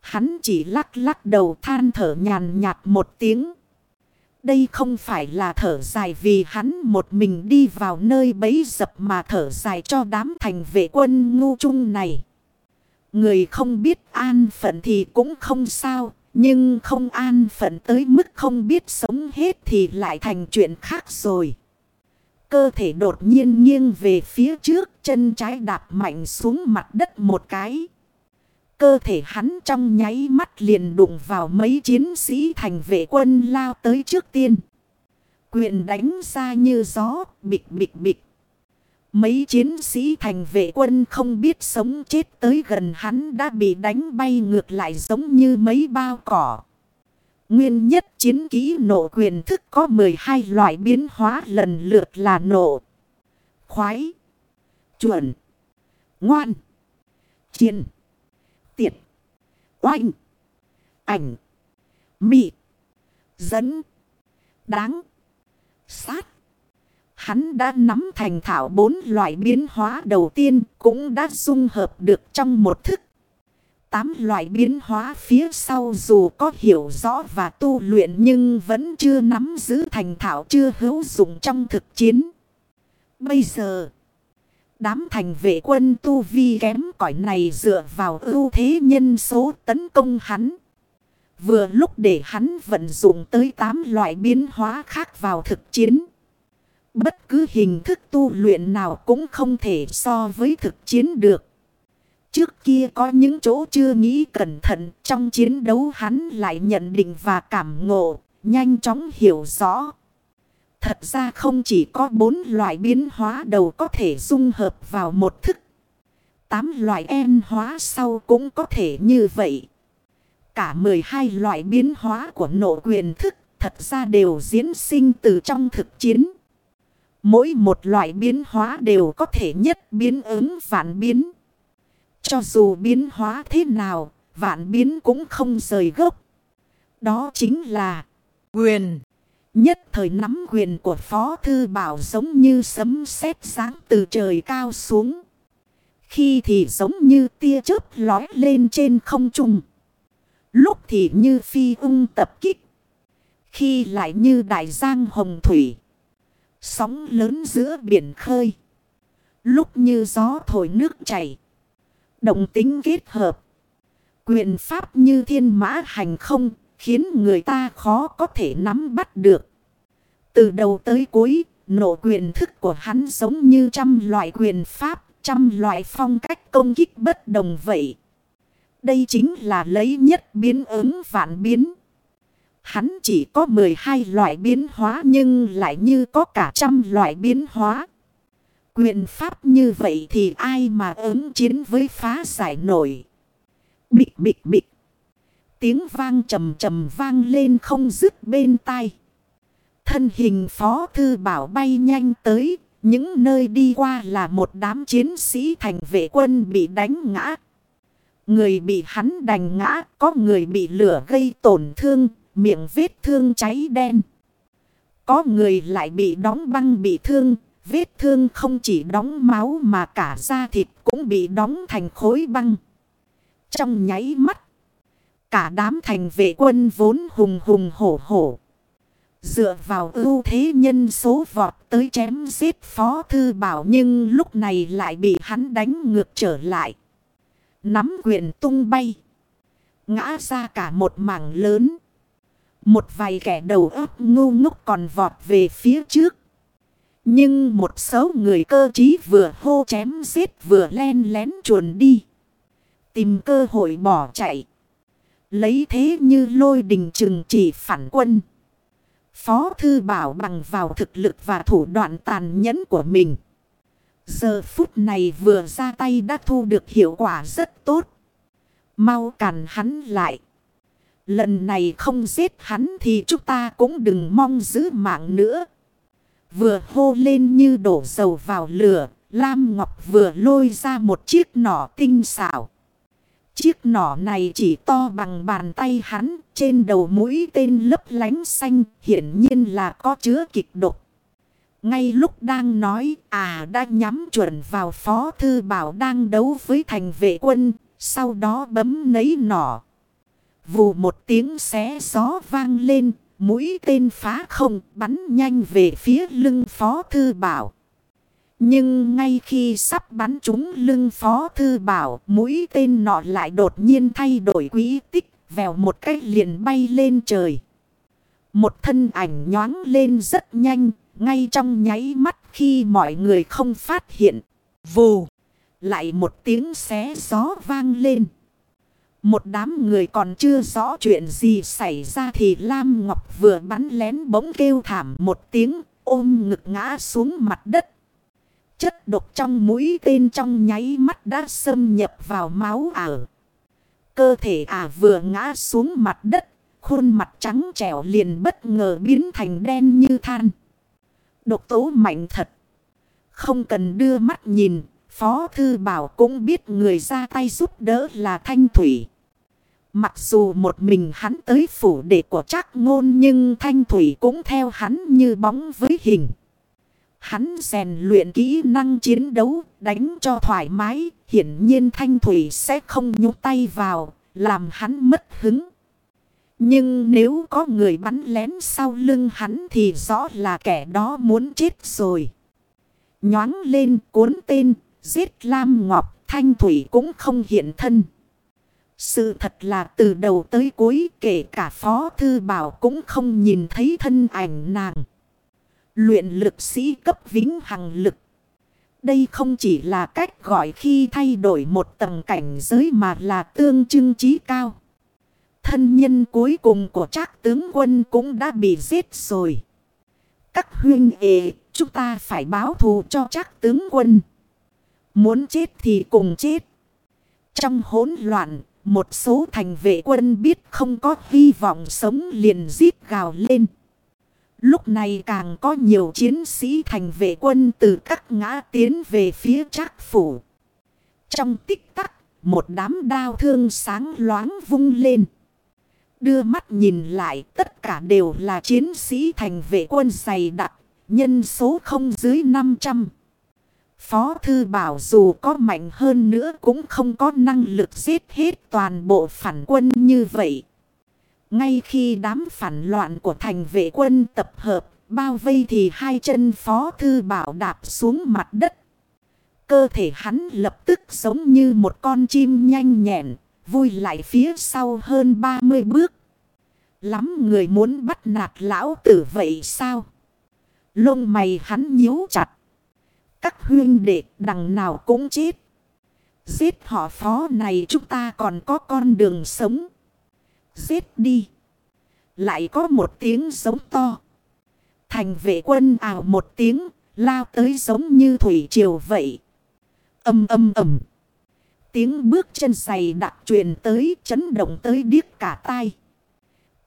Hắn chỉ lắc lắc đầu than thở nhàn nhạt một tiếng. Đây không phải là thở dài vì hắn một mình đi vào nơi bấy dập mà thở dài cho đám thành vệ quân ngu chung này. Người không biết an phận thì cũng không sao, nhưng không an phận tới mức không biết sống hết thì lại thành chuyện khác rồi. Cơ thể đột nhiên nghiêng về phía trước chân trái đạp mạnh xuống mặt đất một cái. Cơ thể hắn trong nháy mắt liền đụng vào mấy chiến sĩ thành vệ quân lao tới trước tiên. Quyền đánh ra như gió, bịch bịch bịch. Mấy chiến sĩ thành vệ quân không biết sống chết tới gần hắn đã bị đánh bay ngược lại giống như mấy bao cỏ. Nguyên nhất chiến ký nộ quyền thức có 12 loại biến hóa lần lượt là nộ, khoái, chuẩn, ngoan, chiến, tiệt, oanh, ảnh, mị, dẫn, đáng, sát. Hắn đã nắm thành thảo bốn loại biến hóa đầu tiên cũng đã dung hợp được trong một thức. Tám loại biến hóa phía sau dù có hiểu rõ và tu luyện nhưng vẫn chưa nắm giữ thành thảo chưa hữu dụng trong thực chiến. Bây giờ, đám thành vệ quân tu vi kém cỏi này dựa vào ưu thế nhân số tấn công hắn. Vừa lúc để hắn vận dụng tới 8 loại biến hóa khác vào thực chiến. Bất cứ hình thức tu luyện nào cũng không thể so với thực chiến được. Trước kia có những chỗ chưa nghĩ cẩn thận trong chiến đấu hắn lại nhận định và cảm ngộ, nhanh chóng hiểu rõ. Thật ra không chỉ có bốn loại biến hóa đầu có thể dung hợp vào một thức. Tám loại en hóa sau cũng có thể như vậy. Cả 12 loại biến hóa của nộ quyền thức thật ra đều diễn sinh từ trong thực chiến. Mỗi một loại biến hóa đều có thể nhất biến ứng vạn biến. Cho dù biến hóa thế nào, vạn biến cũng không rời gốc. Đó chính là quyền. Nhất thời nắm quyền của Phó Thư Bảo giống như sấm sét sáng từ trời cao xuống. Khi thì giống như tia chớp lói lên trên không trung. Lúc thì như phi ung tập kích. Khi lại như đại giang hồng thủy. Sóng lớn giữa biển khơi. Lúc như gió thổi nước chảy. Động tính kết hợp. Quyền pháp như thiên mã hành không. Khiến người ta khó có thể nắm bắt được. Từ đầu tới cuối. Nộ quyền thức của hắn giống như trăm loại quyền pháp. Trăm loại phong cách công kích bất đồng vậy. Đây chính là lấy nhất biến ứng vạn biến. Hắn chỉ có 12 loại biến hóa nhưng lại như có cả trăm loại biến hóa. Quyền pháp như vậy thì ai mà ứng chiến với phá giải nổi. Bịch bịch bịch. Tiếng vang trầm trầm vang lên không dứt bên tai. Thân hình phó thư bảo bay nhanh tới. Những nơi đi qua là một đám chiến sĩ thành vệ quân bị đánh ngã. Người bị hắn đành ngã, có người bị lửa gây tổn thương, miệng vết thương cháy đen. Có người lại bị đóng băng bị thương, vết thương không chỉ đóng máu mà cả da thịt cũng bị đóng thành khối băng. Trong nháy mắt, cả đám thành vệ quân vốn hùng hùng hổ hổ. Dựa vào ưu thế nhân số vọt tới chém giết phó thư bảo nhưng lúc này lại bị hắn đánh ngược trở lại. Nắm quyền tung bay. Ngã ra cả một mảng lớn. Một vài kẻ đầu óc ngu ngốc còn vọt về phía trước. Nhưng một số người cơ trí vừa hô chém giết vừa len lén chuồn đi. Tìm cơ hội bỏ chạy. Lấy thế như lôi đình trừng chỉ phản quân. Phó Thư Bảo bằng vào thực lực và thủ đoạn tàn nhẫn của mình. Giờ phút này vừa ra tay đã thu được hiệu quả rất tốt. Mau cản hắn lại. Lần này không giết hắn thì chúng ta cũng đừng mong giữ mạng nữa. Vừa hô lên như đổ dầu vào lửa. Lam Ngọc vừa lôi ra một chiếc nỏ tinh xảo. Chiếc nỏ này chỉ to bằng bàn tay hắn. Trên đầu mũi tên lấp lánh xanh. Hiển nhiên là có chứa kịch độc. Ngay lúc đang nói, à đã nhắm chuẩn vào Phó Thư Bảo đang đấu với thành vệ quân, sau đó bấm nấy nỏ. Vù một tiếng xé gió vang lên, mũi tên phá không bắn nhanh về phía lưng Phó Thư Bảo. Nhưng ngay khi sắp bắn trúng lưng Phó Thư Bảo, mũi tên nọ lại đột nhiên thay đổi quỹ tích, vèo một cách liền bay lên trời. Một thân ảnh nhoáng lên rất nhanh, ngay trong nháy mắt khi mọi người không phát hiện. Vù. Lại một tiếng xé gió vang lên. Một đám người còn chưa rõ chuyện gì xảy ra thì Lam Ngọc vừa bắn lén bỗng kêu thảm một tiếng ôm ngực ngã xuống mặt đất. Chất độc trong mũi tên trong nháy mắt đã xâm nhập vào máu ả. Cơ thể ả vừa ngã xuống mặt đất, khuôn mặt trắng trẻo liền bất ngờ biến thành đen như than. Độc tố mạnh thật. Không cần đưa mắt nhìn. Phó Thư Bảo cũng biết người ra tay giúp đỡ là Thanh Thủy. Mặc dù một mình hắn tới phủ để của chắc ngôn nhưng Thanh Thủy cũng theo hắn như bóng với hình. Hắn rèn luyện kỹ năng chiến đấu, đánh cho thoải mái, hiển nhiên Thanh Thủy sẽ không nhúc tay vào, làm hắn mất hứng. Nhưng nếu có người bắn lén sau lưng hắn thì rõ là kẻ đó muốn chết rồi. Nhoáng lên cuốn tên, giết Lam Ngọc, Thanh Thủy cũng không hiện thân. Sự thật là từ đầu tới cuối kể cả Phó Thư Bảo cũng không nhìn thấy thân ảnh nàng. Luyện lực sĩ cấp vĩnh hằng lực. Đây không chỉ là cách gọi khi thay đổi một tầng cảnh giới mà là tương trưng trí cao. Thân nhân cuối cùng của trác tướng quân cũng đã bị giết rồi. Các huyên ệ, chúng ta phải báo thù cho trác tướng quân. Muốn chết thì cùng chết. Trong hỗn loạn, một số thành vệ quân biết không có hy vọng sống liền giết gào lên. Lúc này càng có nhiều chiến sĩ thành vệ quân từ các ngã tiến về phía trác phủ. Trong tích tắc, một đám đao thương sáng loáng vung lên. Đưa mắt nhìn lại tất cả đều là chiến sĩ thành vệ quân dày đặc, nhân số không dưới 500. Phó Thư Bảo dù có mạnh hơn nữa cũng không có năng lực giết hết toàn bộ phản quân như vậy. Ngay khi đám phản loạn của thành vệ quân tập hợp, bao vây thì hai chân Phó Thư Bảo đạp xuống mặt đất. Cơ thể hắn lập tức giống như một con chim nhanh nhẹn, vui lại phía sau hơn 30 bước. Lắm người muốn bắt nạt lão tử vậy sao? Lông mày hắn nhíu chặt. Các huyên đệ đằng nào cũng chết. Giết họ phó này chúng ta còn có con đường sống. Giết đi. Lại có một tiếng giống to. Thành vệ quân ảo một tiếng. Lao tới giống như thủy triều vậy. Âm âm ầm. Tiếng bước chân dày đặc truyền tới, chấn động tới điếc cả tai.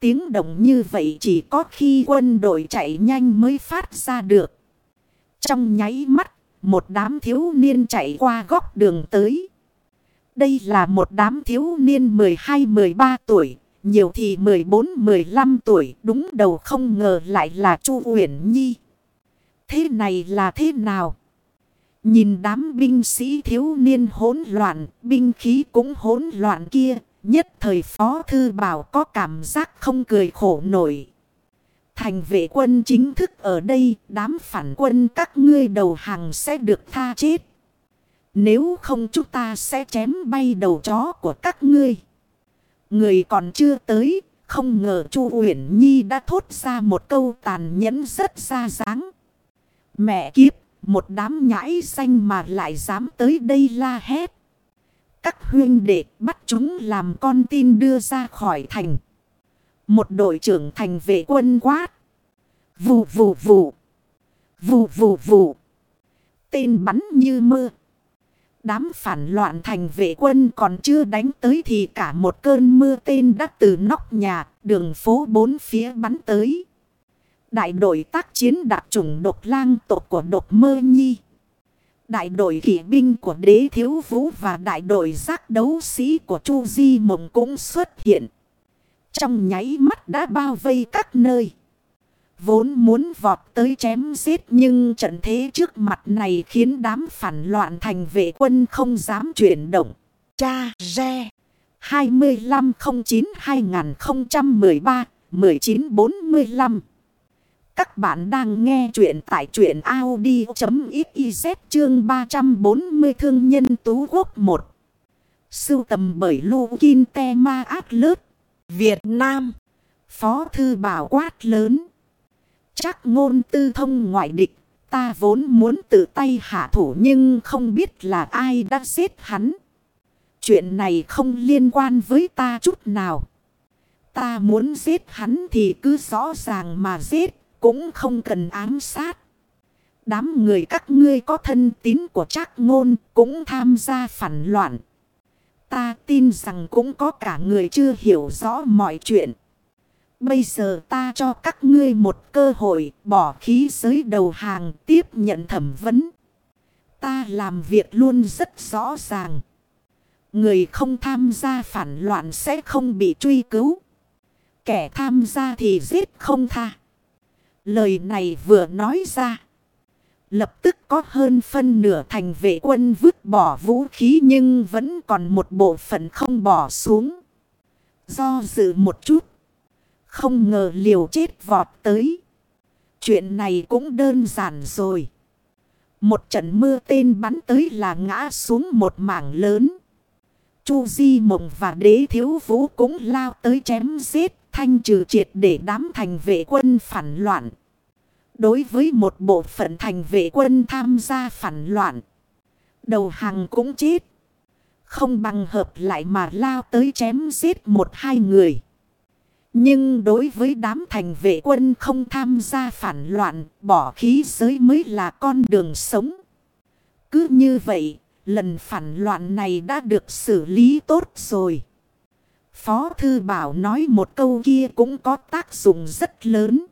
Tiếng động như vậy chỉ có khi quân đội chạy nhanh mới phát ra được. Trong nháy mắt một đám thiếu niên chạy qua góc đường tới. Đây là một đám thiếu niên 12-13 tuổi, nhiều thì 14-15 tuổi, đúng đầu không ngờ lại là Chu Uyển Nhi. Thế này là thế nào? Nhìn đám binh sĩ thiếu niên hỗn loạn, binh khí cũng hỗn loạn kia, nhất thời Phó Thư Bảo có cảm giác không cười khổ nổi. Thành vệ quân chính thức ở đây, đám phản quân các ngươi đầu hàng sẽ được tha chết. Nếu không chúng ta sẽ chém bay đầu chó của các ngươi. Người còn chưa tới, không ngờ Chu Uyển Nhi đã thốt ra một câu tàn nhẫn rất ra dáng. Mẹ kiếp, một đám nhãi xanh mà lại dám tới đây la hét. Các huyên đệ bắt chúng làm con tin đưa ra khỏi thành. Một đội trưởng thành vệ quân quát. Vù vù vù. Vù vù vù. Tên bắn như mưa. Đám phản loạn thành vệ quân còn chưa đánh tới thì cả một cơn mưa tên đã từ nóc nhà, đường phố bốn phía bắn tới. Đại đội tác chiến đặc chủng độc lang tộc của độc mơ nhi. Đại đội kỵ binh của đế thiếu vũ và đại đội giác đấu sĩ của Chu Di Mộng cũng xuất hiện. Trong nháy mắt đã bao vây các nơi. Vốn muốn vọt tới chém giết nhưng trận thế trước mặt này khiến đám phản loạn thành vệ quân không dám chuyển động. Cha Re 2509-2013-1945 Các bạn đang nghe chuyện tại chuyện Audi.xyz chương 340 thương nhân tú quốc 1. Sưu tầm bởi Lu Kinh Te Ma Việt Nam Phó Thư Bảo quát lớn Chắc ngôn tư thông ngoại địch. Ta vốn muốn tự tay hạ thủ nhưng không biết là ai đã giết hắn. Chuyện này không liên quan với ta chút nào. Ta muốn giết hắn thì cứ rõ ràng mà giết, cũng không cần ám sát. Đám người các ngươi có thân tín của trác ngôn cũng tham gia phản loạn. Ta tin rằng cũng có cả người chưa hiểu rõ mọi chuyện. Bây giờ ta cho các ngươi một cơ hội, bỏ khí giới đầu hàng tiếp nhận thẩm vấn. Ta làm việc luôn rất rõ ràng. Người không tham gia phản loạn sẽ không bị truy cứu. Kẻ tham gia thì giết không tha. Lời này vừa nói ra. Lập tức có hơn phân nửa thành vệ quân vứt bỏ vũ khí nhưng vẫn còn một bộ phận không bỏ xuống. Do dự một chút. Không ngờ liều chết vọt tới. Chuyện này cũng đơn giản rồi. Một trận mưa tên bắn tới là ngã xuống một mảng lớn. Chu Di Mộng và đế thiếu vũ cũng lao tới chém giết, thanh trừ triệt để đám thành vệ quân phản loạn. Đối với một bộ phận thành vệ quân tham gia phản loạn. Đầu hàng cũng chết. Không bằng hợp lại mà lao tới chém giết một hai người. Nhưng đối với đám thành vệ quân không tham gia phản loạn, bỏ khí giới mới là con đường sống. Cứ như vậy, lần phản loạn này đã được xử lý tốt rồi. Phó Thư Bảo nói một câu kia cũng có tác dụng rất lớn.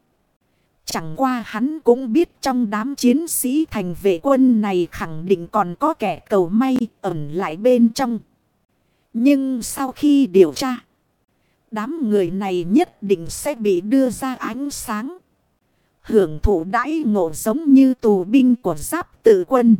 Chẳng qua hắn cũng biết trong đám chiến sĩ thành vệ quân này khẳng định còn có kẻ cầu may ẩn lại bên trong. Nhưng sau khi điều tra, đám người này nhất định sẽ bị đưa ra ánh sáng. Hưởng thụ đãi ngộ giống như tù binh của giáp tự quân.